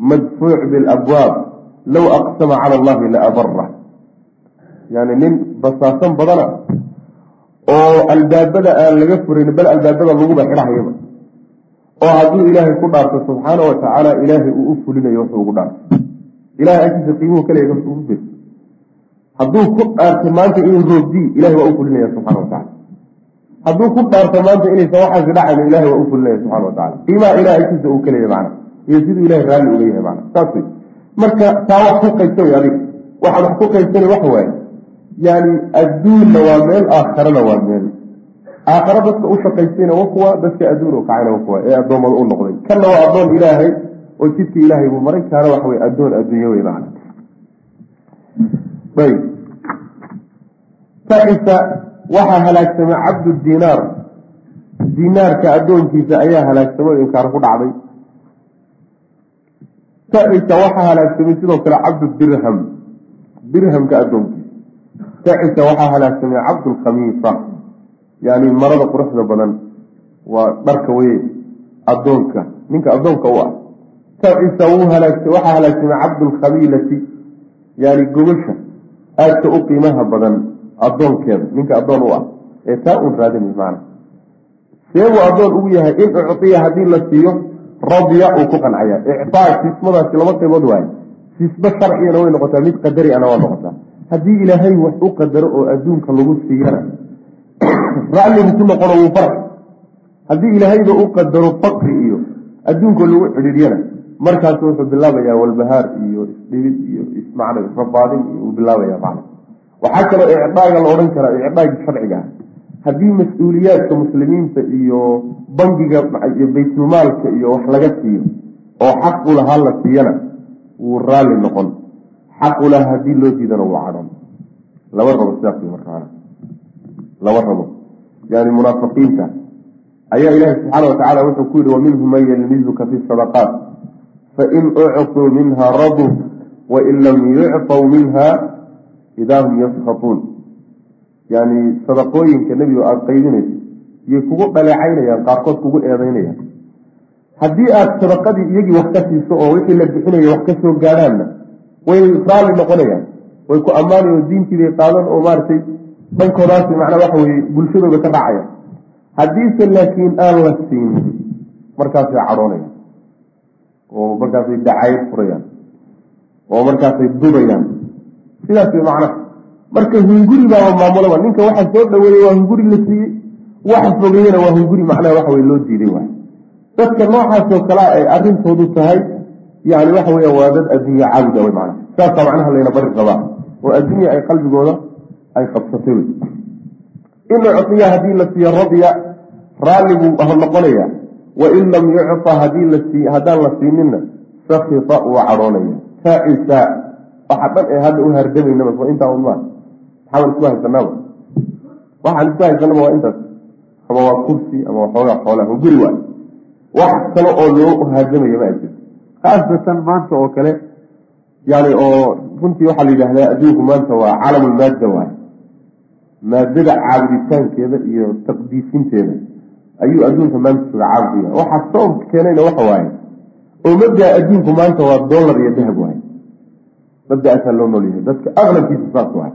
madfuuc bilabwaab low aqsama cala allahi la abara yani nin basaasan badana oo albaabada aan laga furin bal albaabada laguba xidhahayaba oo hadduu ilaahay ku dhaarto subxaana wa tacaala ilaahay uu u fulinayo wuxuu ugu dhaartay ilahay agtiisa qiimuhu ugu bir hadduu ku dhaarto maanta inuu roogdii ilahay waa u fulinaya subxana wa tacala hadduu ku dhaarto maanta inaysan waxaasi dhacayno ilahay waa u fulinaya subxana wa tacala qiimaha ilahay agtiisa uu kaleeya macna iyo siduu ilahay raalli uga yahay macna saas wey marka taa wax ku qaybsan adiga waxaad wax ku qaybsani waxa waaye yani adduunna waa meel aakharana waa meel. Aakhare dadka u shaqaystayna wa kuwa dadka adduun u kacayna wa ee addoommada u noqday. Kanna waa addoon ilaahay oo jidka ilaahay buu maray kaana waxa wey addoon adduunyo wey macna ayb taisa waxaa halaagsamay cabdu dinaar. Dinaarka addoonkiisa ayaa halaagsamay inkaar ku dhacday tacisa waxaa halaagsamay sidoo kale cabdu dirham. Dirhamka addoonkiisa tacisa waxaa halaagsamay cabdulkhamiisa yani marada quruxda badan waa dharka weye addoonka. Ninka addoonka u ah. Halaag waxaa halaagsamay cabdulkhabiilati yani gobasha aadka u qiimaha badan addoonkeeda ninka addoon u ah. Ee taa uun raadinay maana. Seebuu addoon ugu yahay in uctiya haddii la siiyo radya uu ku qancaya. Ictaa siismadaasi laba qaybood waaye siismo sharcigana way noqotaa mid qadari ana waa noqotaa. Haddii ilaahay wax u qadaro oo adduunka lagu siiyana [coughs] racligu ku noqono wuu farx. Haddii ilaahayba u qadaro fakri iyo adduunka lagu cidhiiryana markaasu wuxuu bilaabayaa walbahaar iyo isdhibid iyo ismacna israbaadin iyo uu bilaabaya macna. Waxaa kaloo icdaaga la odhan karaa icdaagii sharciga ah haddii mas'uuliyaadka muslimiinta iyo bangiga iyo baytulmaalka iyo wax laga siiyo oo xaq u lahaa la siiyana wuu raalli noqon. Xaq u laha haddii loo diidana wuu cadhon laba rabo sidaas markaana laba rabo. Yani munaafiqiinta ayaa ilaahi subxaana watacaala wuxuu ku yihi waminhum man yalmizuka fi sadaqaat fain ucطuu minha raduu wain lam yucطw minha idaa hum yaskatuun yani sadaqooyinka nebigo aada qaydinayso yay kugu dhaleecaynayaan qaarkood kugu eedeynayaan haddii aada sadaqadii iyagii wax ka siiso oo wixii la bixinaya wax ka soo gaadhaanna way raalli noqonayaan way ku ammaanayan oo diintiibay qaadan oo maaragtay dhankoodaasi macnaa waxa weye bulshadooda ka raacaya haddiise laakiin aan la siinin markaasay cadhoonayaan. Oo markaasay dacayad furayaan. Oo markaasay dubayaan. Sidaas way macnaha marka hunguri baaba maamulaba ninka waxa soo dhaweeyey waa hunguri la siiyey. Waxa fogeeyena waa hunguri macnaha waxa weye loo diiday waay. Dadka noocaasoo kalea ay arrintoodu tahay yani waxa weya waa dad addunya caabuda wey macnaha. Saasaa macnaha layna bari rabaa. Oo addunya ay qalbigooda ay qabsatay wey in uctiya haddii la siiyo radya raalli buu noqonaya wain lam yucta haddii haddaan la siinina sakita wuu cadhoonaya taacisa waxa dhan ee hadda u hardamayna bas waa intaa unmaa maxaan isku haysanaaba waxaan isku haysanaba waa intaas. Ama waa kursi ama waxoogaa xoolaa hunguri waay wax kale oo loo hardamaya ma ajiro khaasatan maanta oo kale yani oo runtii waxaa la yidhahdaa adduunku maanta waa calamulmaadda waay maadada caabuditaankeeda iyo taqdiisinteeda ayuu adduunka maanta suga caabudiya waxaa sababka keenayna waxa waaye. Oo mabdaa adduunku maanta waa dollar iyo dahab waay mabdaasaa loo nool yahay. Dadka aqlabkiisa saas waay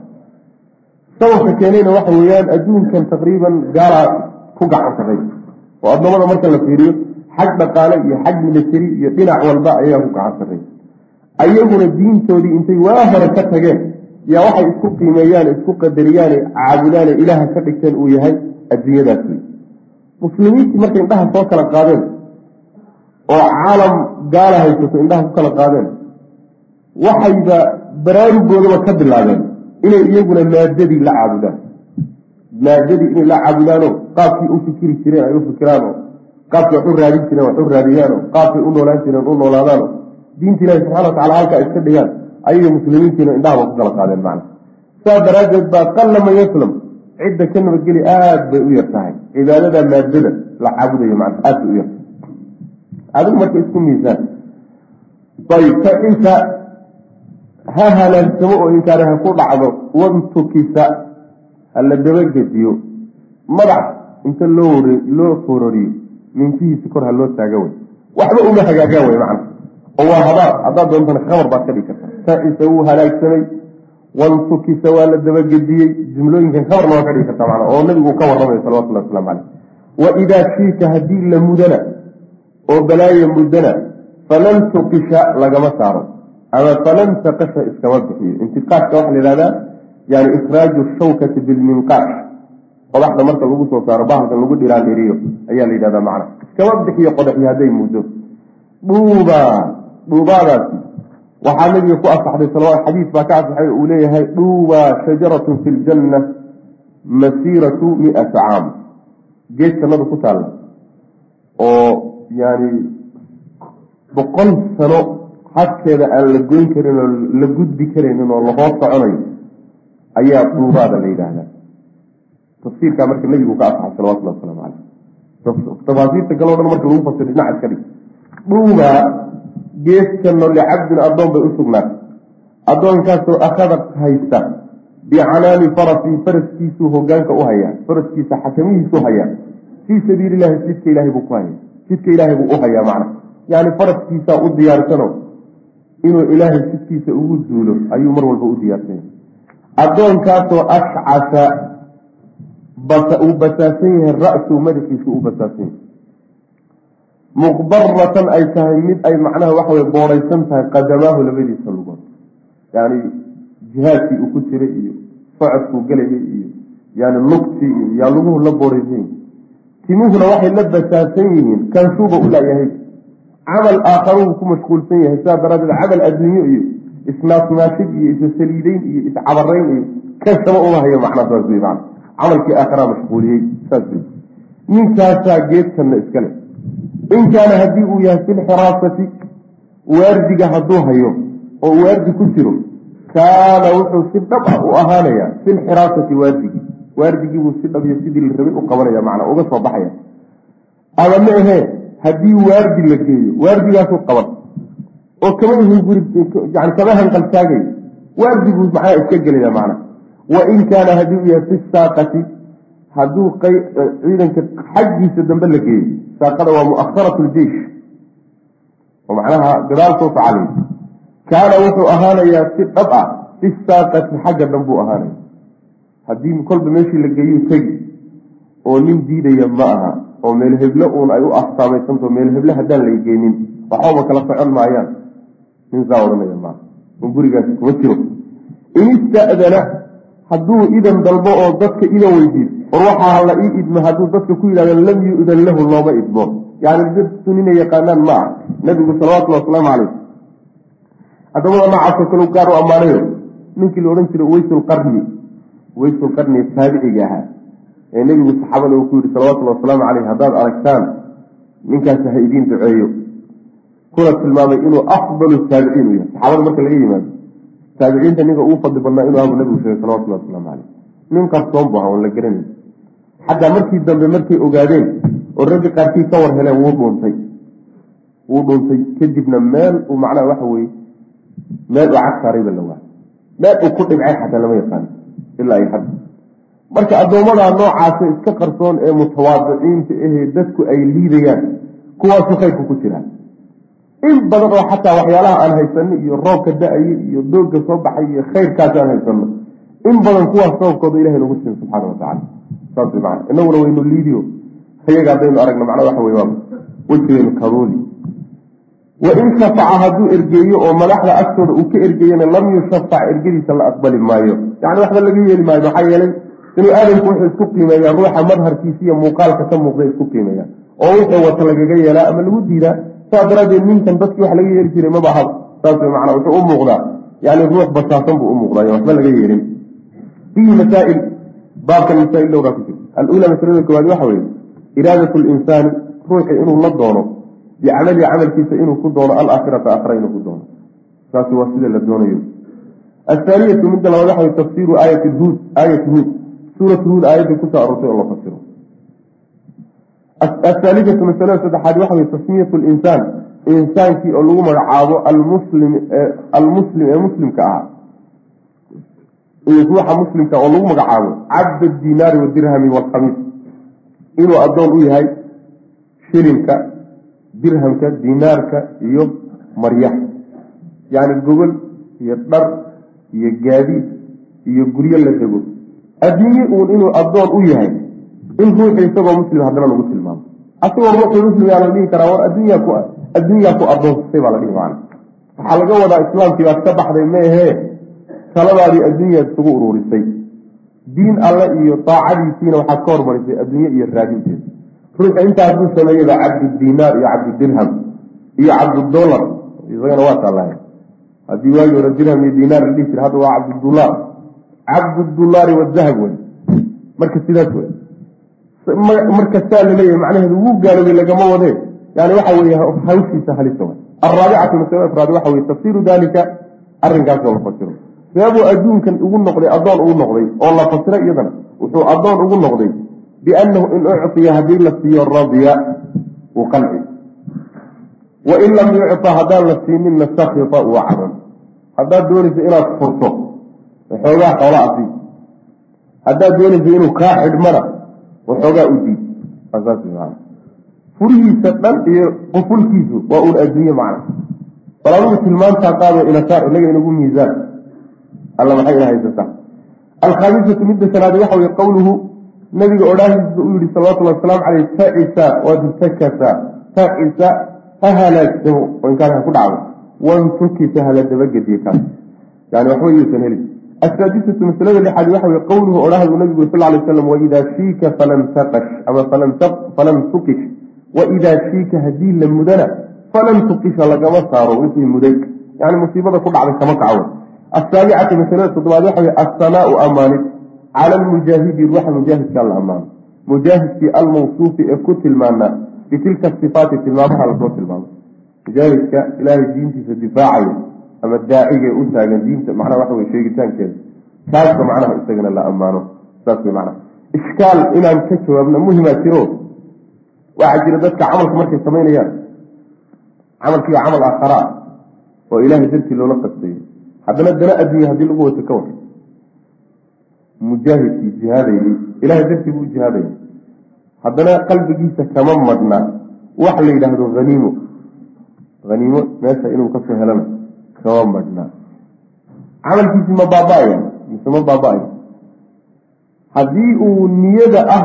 sababka keenayna waxa weeyaan adduunkan taqriiban gaalaa ku gacan saray oo addoomada marka la fiiriyo xag dhaqaale iyo xag military iyo dhinac walba ayaa ku gacan saray ayaguna diintoodii intay waa hore ka tageen yaa waxay isku qiimeeyaan isku qadariyaane caabudaane ilaaha ka dhigteen uu yahay adduunyadaas wey muslimiintii markay indhaha soo kala qaadeen oo caalam gaala haysato indhaha ku kala qaadeen waxayba baraarugoodaba ka bilaabeen inay iyaguna maadadii la caabudaan. Maadadii inay la caabudaanoo qaabkii u fikiri jireen ay u fikiraano qaabkii wax u raadin jireen wax u raadiyaano qaabkay u noolaan jireen u noolaadaano diinta ilahi subxana watacala halkaa iska dhigaan ayay muslimiintiina indhahaba ku kala qaadeen macna. Saas daraaddeed baa qalla man yaslam cidda ka nabadgeli aada bay u yar tahay. Cibaadada maadada la caabudayo macna aada bay u yartahay adigu marka isku miisaan. Ayb fa inta ha halaagsamo oo inkaari ha ku dhacdo wantukisa hala dabagediyo madax inta loo loo fororiyo mintihiisa kor ha loo taaga wey. Waxba uma hagaagaan wey macna. Oo waa habaar haddaad doontana khabar baad ka dhigi karta faisa wuu halaagsamay wantukisa waa la dabagediyey jumlooyinkan khabarna waa ka dhigi karta mana oo nabigu ka warramayo salawatullahi waslamu caleyh wa idaa shiika haddii la mudana oo balaaya mudana falan tuqisha lagama saaro ama falan taqasha iskama bixiyo intiqaashka waxaa la yihahdaa yani ikhraaju shawkati bilminqaash qodaxda marka lagu soo saaro bahalkan lagu dhiraandhiriyo ayaa la yidhahdaa macna. Iskama bixiyo qodaxi hadday muddo dhuuba dhuubaadaasi waxaa nabiga ku asaxday sal xadiis baa ka asaxay uu leeyahay dhuuba shajaratun fi ljanna masiiratu miata caam. Geed jannada ku taalla oo yani boqol sano hadkeeda aan la goyn karin oo la gudbi karaynin oo lahoos soconayo ayaa dhuubaada la yidhaahdaa. Tafsiirkaa marka nebigu ka asaxay salawatullahi waslamu caleyh tafaasiirta galoo dhan marka lagu fasiro dhinaca iska dhig. Dhuugaa geeskanno licabdin addoon bay u sugnaatay. Addoonkaasoo akhada haysta bicanaani farasi faraskiisuu hogaanka u hayaa faraskiisa xakamihiisuu hayaa. Fii sabiili illahi jidka ilahay buu ku hayaa. Jidka ilaahay buu u hayaa macna. Yani faraskiisaa u diyaarsano inuu ilaahay jidkiisa ugu duulo ayuu mar walba u diyaarsanya addoonkaasoo ashcasa uu basaasan yahay ra-suu madaxiisu u basaasan yahay. Muqbaratan ay tahay mid ay macnaha waxa wey boodhaysan tahay qadamaahu labadiisa lugood. Yani jihaadkii uu ku jiray iyo socodkuu gelayay iyo yani lugtii iyo yaa luguhu la boodhaysan yihiin timuhuna waxay la basaasan yihiin kanshuuba u layahay camal aakharuhu ku mashquulsan yahay sidaa daraadeed camal adduunyo iyo isnaasnaashig iyo isasaliideyn iyo iscabarayn iyo kasaba uma hayo macnaa saas wey man camalkii aakharaa mashquuliyey saas wey ninkaasaa geedkanna iskale in kaana haddii uu yahay filxiraasati waardiga hadduu hayo oo waardi ku jiro kaana wuxuu si dhab ah u ahaanayaa filxiraasati waardigii. Waardigii buu si dhab iyo sidii la rabay u qabanaya macnaa uga soo baxaya ama ma ahee haddii waardi la geeyo waardigaasuu qaban oo kama hanqaltaagayo waardiguu macnaha iska gelaya macna? Wa in kaana haddii uu yahay fi saaqati hadduu ciidanka xaggiisa dambe la geeyo saaqada waa mu'akharatu ljeish oo macnaha gadaal soo socalay kaana wuxuu ahaanayaa si dhab ah fi saaqati xagga dambuu ahaanaya haddii kolba meeshii la geeyuu tegi oo nin diidaya ma aha oo meel heblo uun ay u afsaamaysanto meel heble haddaan la geynin waxbaba kala socon maayaan. Nin saa odhanaya maa un gurigaasi kuma jiro. In ista'dana hadduu idan dalbo oo dadka idan weydiiso war waxaa la ii idmo hadduu dadka ku yidhahdo lam yu-dan lahu looma idmo. Yani dadku nina yaqaanaan ma ah nabigu salawatullhi wasalaamu calayh. Haddamada noocaasoo kale gaar u ammaanayo? Ninkii la odhan jiray waysulqarni waysulqarni taabiciga ahaa ee nebigu saxaabada uu ku yihi salawatullhi wasalaamu caleyh haddaad aragtaan ninkaasi ha idiin duceeyo. Kuna tilmaamay inuu afdalu taabiciin u yahay. Saxaabada marka laga yimaado taabiciinta ninka ugu fadli badnaa inuu abu nabigu sheegay salawatullahi wasalaamu caleyh nin qarsoon bu aha on la garanay xataa markii dambe markay ogaadeen oo raggi qaarkii ka war heleen wuu dhuuntay wuu dhuuntay kadibna meel uu macnaha waxa weye meel uu cag saarayba la waa meel uu ku dhibcay xataa lama yaqaano ilaa ay hadda marka addoommada noocaasa iska qarsoon ee mutawaadiciinta ahee dadku ay liidayaan kuwaasu khayrku ku jiraan. In badan oo xataa waxyaalaha aan haysano iyo roobka da'aye iyo doogga soo baxay iyo khayrkaas aan haysano in badan kuwaas sababkooda ilahay nagu siin subxaana watacala saas macana inaguna waynu liidiyo. Ayaga haddaynu aragno macnaa waxa wey waa wejigaynu kaduuli wain shafaca hadduu ergeeyo oo madaxda agtooda uu ka ergeeyana lam yushafac ergadiisa la aqbali maayo. Yani waxba laga yeeli maayo maxaa yeelay inuu aadamku wuxuu isku qiimeeyaa ruuxa madharkiisa iyo muuqaalka ka muuqda isku qiimeeya oo wuxuu wata lagaga yeelaa ama lagu diidaa saas daraaddeed ninkan dadkii wax laga yeeli jiray maba ahaba saas macnaa wuxuu u muuqdaa. Yani ruux basaasan buu u muuqdaa waxba laga yeelin. Fiihi masaail baabkan masaail dhowraa ku jirta alula masalada koowaad waxa weeye iraadat linsaani ruuxi inuu la doono bicamalihi camalkiisa inuu ku doono alaakhirata aakhira inuu ku doono. Saasi waa sida la doonayo. Athaaniyatu midda labaad waxa wey tafsiru aayati huud aayati huud suurat huud aayaddii ku soo aroortay oo la fasiro. Athaalithatu masalada saddexaad waxa wey tasmiyatu linsaan insaankii oo lagu magacaabo almuslim almuslim ee muslimka ahaa. Ruuxa muslimka oo lagu magacaabo cabd dinaari wadirhami walkhamiis inuu addoon u yahay shilinka dirhamka dinaarka iyo maryax yacni gogol iyo dhar iyo gaadiid iyo guryo la dego adduunye uun inuu addoon u yahay. In ruuxu isagoo muslim haddana lagu tilmaamo. Asagoo ruuxu muslim yaa la dhihi karaa war adduunyaa ku adduunyaa ku addoonsatay baa la dhihi macana waxaa laga wadaa islaamkii baad ka baxday meehee taladaadii adduunyaad isugu uruurisay. Diin alle iyo daacadiisiina waxaad ka hormarisay adduunye iyo raadinteeda ruuxa intaa hadduu sameeyaba cabdudinaar iyo cabdudirham iyo cabdudolar isagana waa taalahay haddii waagi hore dirham iyo dinaar la dhihi jira hadda waa cabdudulaar cabdudulaari wadahab wey marka sidaas wey marka saa la leeyahay macnaheedu wuu gaaloobay lagama wadee. Yani waxa weeye hawshiisa halisa way alraabicatu masale afraad waxa weye tafsiru dalika arrinkaasoo la fasiro seebuu adduunkan ugu noqday addoon ugu noqday oo la fasiro iyadana wuxuu addoon ugu noqday biannahu in uctiya haddii la siiyo radya uu qanci wain lam yucta haddaan la siininna sakita uu caban haddaad doonayso inaad furto waxoogaa xoola asi haddaad doonayso inuu kaa xidhmana waxoogaa u diid. Furihiisa dhan iyo qufulkiisu waa uun adduunye macna. Bal adugu tilmaantaa qaado inasaa inaga inagu miisaan. Alla maxay ina haysataa alkhaamisatu midda shanaad waxa weye qowluhu nabiga odhaahiisa u yihi salawatullhi wasalaamu caleyh tacisa wadtakasa tacisa ha halaagsamo oo inkaan ku dhacdo. Wantukisa hala dabagediye kaas. Yani waxba yuusan helin asaadisatu masalada lixaad waxa weye qowluhu odhahdu nabigu sal lay slam waidaa shiika falam taqash ama falam tukish waidaa shiika haddii la mudana falam tukisha lagama saaro wixii muday yani musiibada ku dhacday kama kaco asaabicatu masalada toddobaad waxa wey assanaau amaanid cala almujaahidi ruuxa mujaahidka la ammaano mujaahidkii almawsuufi ee ku tilmaanaa bitilka sifaati tilmaamaha la soo tilmaamo mujaahidka ilaahay diintiisa difaacaya ama daaciga u taagan diinta macnaha waxa wey sheegitaankeeda. Kaasa macnaha isagana la ammaano. Saas wey macnaha. Ishkaal inaan ka jawaabno muhimaa jiro. Waxaa jira dadka camalka markay samaynayaan. Camalkiiba camal aakharaa oo ilaahay dartii loola qastayo haddana dana adduunya haddii lagu wato ka war. Mujaahidkii jihaadayay ilahay dartii buu jihaadaya haddana qalbigiisa kama madna. Wax la yidhaahdo haniimo haniimo meesha inuu ka soo helana kama madna camalkiisi ma baaba-aya mise ma baaba-ayo haddii uu niyada ah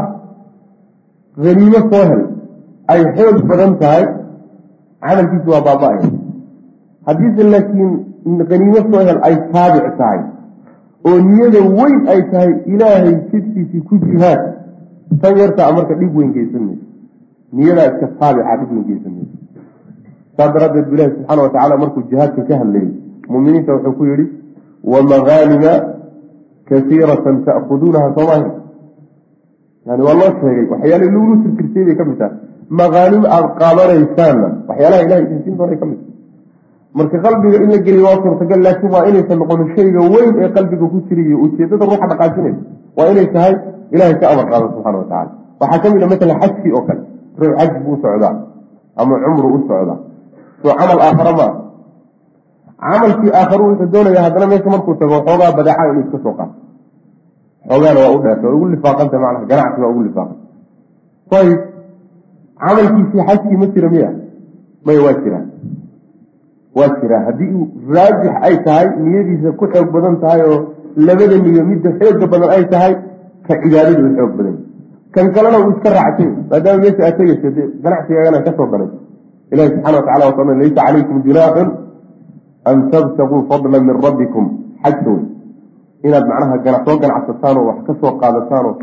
haniimo soo hel ay xoog badan tahay camalkiisi waa baaba-aya haddiise laakiin haniimo soo hel ay taabic tahay. Oo niyada weyn ay tahay ilaahay jidkiisii ku jihaad. Tan yartaa marka dhib weyn geysan mayso niyadaa iska taabica dhib weyn geysan saas daraaddeed bu ilahi subxaana watacaala markuu jihaadka ka hadlayay. Muminiinta wuxuu ku yihi wamaghanima kasiiratan ta'khuduunaha soomaahi yani waa loo sheegay waxyaala lagulu tirtirsay bay ka mid tahay. Magaanim aada qaadanaysaanna waxyaalaha ilahay idinsiin doonay ka tahay. Marka qalbiga in la geliyo waa suurtagal laakiin waa inaysan noqonin shayga weyn ee qalbiga ku jira iyo ujeedada ruuxa dhaqaajinaysa. Waa inay tahay ilahay ka amar qaado subxana wa tacala waxaa ka mid a masalan xajkii oo kale ruux xaj buu socdaa ama cumru u socdaa soo camal aakhara maa camalkii aakharu wuxuu doonaya haddana meesha markuu tago xoogaa badeeca inuu iska soo qaato. Xoogaana waa u dheerta waa ugu lifaaqanta macnaha ganacsi waa ugu lifaaqan. Ayib camalkiisii xajkii ma jira miya maya waa jiraa waa jiraa haddii uu raajix ay tahay niyadiisa ku xoog badan tahay oo labada niyo midda xooga badan ay tahay ka cibaadada u xoog badan. Kan kalena uu iska raacsan maadaama meesha aad tegaysa ganacsigaagana ka soo danay ilahi subxana watacala waa laysa calaykum junaaxun an tabtaguu fadla min rabbikum xajka wey inaad macnaha soo ganacsataan oo wax ka soo qaadataan oo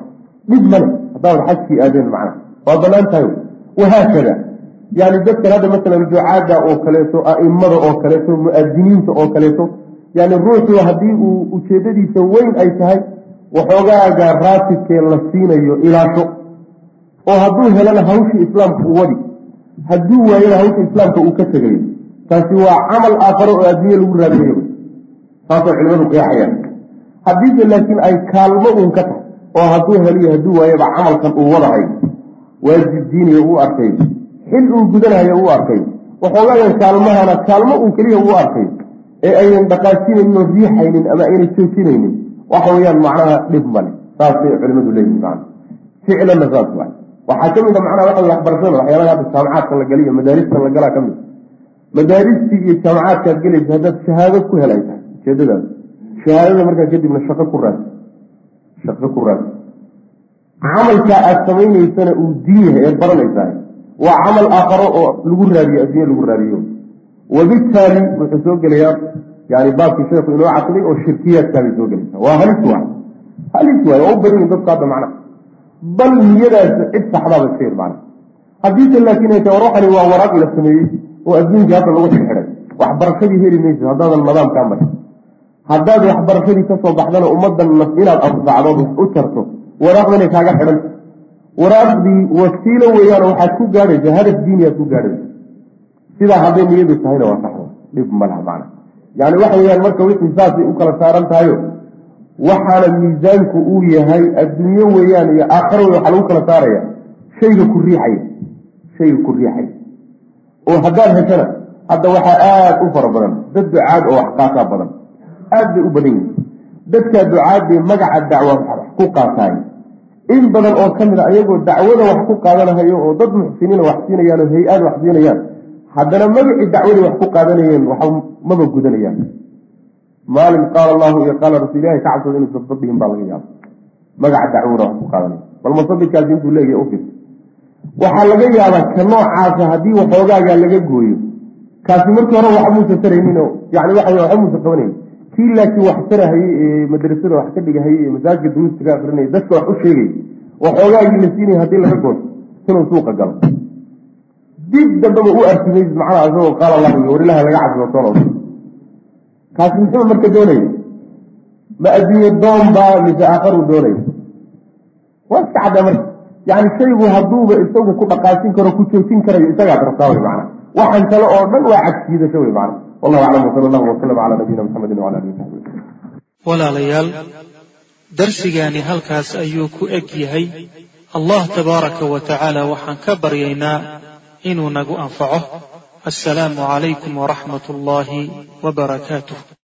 dhib male haddaad xajkii aadeen macnaha waa bannaan tahay wahaakada yani dadkan hadda masalan ducaada oo kaleeto a'imada oo kaleeto mu'adiniinta oo kaleeto yani ruuxuu haddii uu ujeedadiisa weyn ay tahay waxoogaaga raatibkee la siinayo ilaasho oo hadduu helana hawshii islaamka u wadi hadduu waayana hawsha islaamka uu ka tegayo taasi waa camal aakharo oo adduunye lagu raadiyayo saasay culimadu qeexayaan. Haddiise laakiin ay kaalmo uun ka tahay oo hadduu heliyo hadduu waayaba camalkan uu wadahay waajib diiniya uu arkay. Xil uu gudanayo uu arkay. Waxoogaayan kaalmahana kaalmo uu keliya uu arkay. Ee aynan dhaqaajinaynin oo riixaynin ama aynan joojinaynin waxa weeyaan macnaha dhib male saasay culimadu leeyihiin macna ficlanna saas waay waxaa ka mid a macnaha waxa waxbarashada waxyaalaha jaamacaadka la galiyo madaarista la galaa ka mid. Madaaristii iyo jaamacaadkaad gelaysa haddaad shahaado ku helay tahay ujeedadaas shahaadada markaa kadibna shaqo ku raadsi shaqo ku raadsi camalkaa aada samaynaysana uu diin yahay eed baranaysahay. Waa camal aakharo oo lagu raadiyo addunya lagu raadiyo. Wabitaali wuxuu soo gelayaa yani baabkii sheekhu inoo caqday oo shirkiyaadkaabay soo gelaysaa. Waa halis waay. Halis waay. Waa u badan yihiin dadku hadda macna bal niyadaas cid saxdaaba iska yar macna haddiise laakiin ay tahay war waxani waa waraaq la sameeyey oo adduunkii hadda lagu xirxiday waxbarashadii heli maysa haddaadan nidaamkaa marin. Haddaad waxbarashadii ka soo baxdana ummaddan inaad anfacdood u jarto waraaqdanay kaaga xidhanta waraaqdii wasiilo weeyaan waxaad ku gaadhaysa hadaf diiniyaad ku gaadhaysa. Sidaa hadday niyadu tahayna waa saxda dhib malaha macna yani waxa weyaan marka wixii saasay u kala saaran tahayo waxaana miisaanku uu yahay adduunyo weeyaan iyo aakharo wey waxaa lagu kala saaraya. Shayga ku riixaya shayga ku riixaya oo haddaad heshana hadda waxaa aada u fara badan. Dad ducaad oo wax qaataa badan. Aad bay u badan yihiin dadkaa ducaadbay magaca dacwa wax ku qaataay in badan oo ka mid a ayagoo dacwada wax ku qaadanahayo oo dad muxsiniina wax siinayaan oo hay'aad wax siinayaan haddana magacii dacwadii wax ku qaadanayeen wax maba gudanayaan maalin qaala allahu iyo qaala rasul ilahi ka cabsooda inuusan sadhihin baa laga yaaba magaca dacwada wax ku qaadanaya bal masadikaasi intuu leeyahay ufir waxaa laga yaabaa ka noocaasa haddii waxoogaagaa laga gooyo. Kaasi markii hore wax muusa taraynin oo yani waxa wey waxba muusa qabanayn kii laakiin wax tarahayey ee madrasada wax ka dhigahayey ee masaajidka duruusta ka akrinaya dadka wax u sheegay waxoogaagii la siinaya haddii laga gooto inuu suuqa galo. Dib dambeba u arkimaysid macnaha isagoo qaala allahu iyo war laga cabsado toolo kaasi muxuu marka doonaya ma adduunye doon baa mise aakharuu doonaya waa iska caddaa marka. Yani shaygu hadduuba isagu ku dhaqaajin karo ku joojin karayo isagaad rabtaa wey macana waxaan kale oo dhan waa cagsiidasho wey macana wallahu aclam wsala allahu wasalam calaa nabiyina muxamedin wala alihi wasaxbi walaalayaal darsigaani halkaas ayuu ku eg yahay. Allah tabaaraka wa tacaala waxaan ka baryaynaa inuu nagu anfaco assalaamu calaykum waraxmat ullaahi wabarakaatuh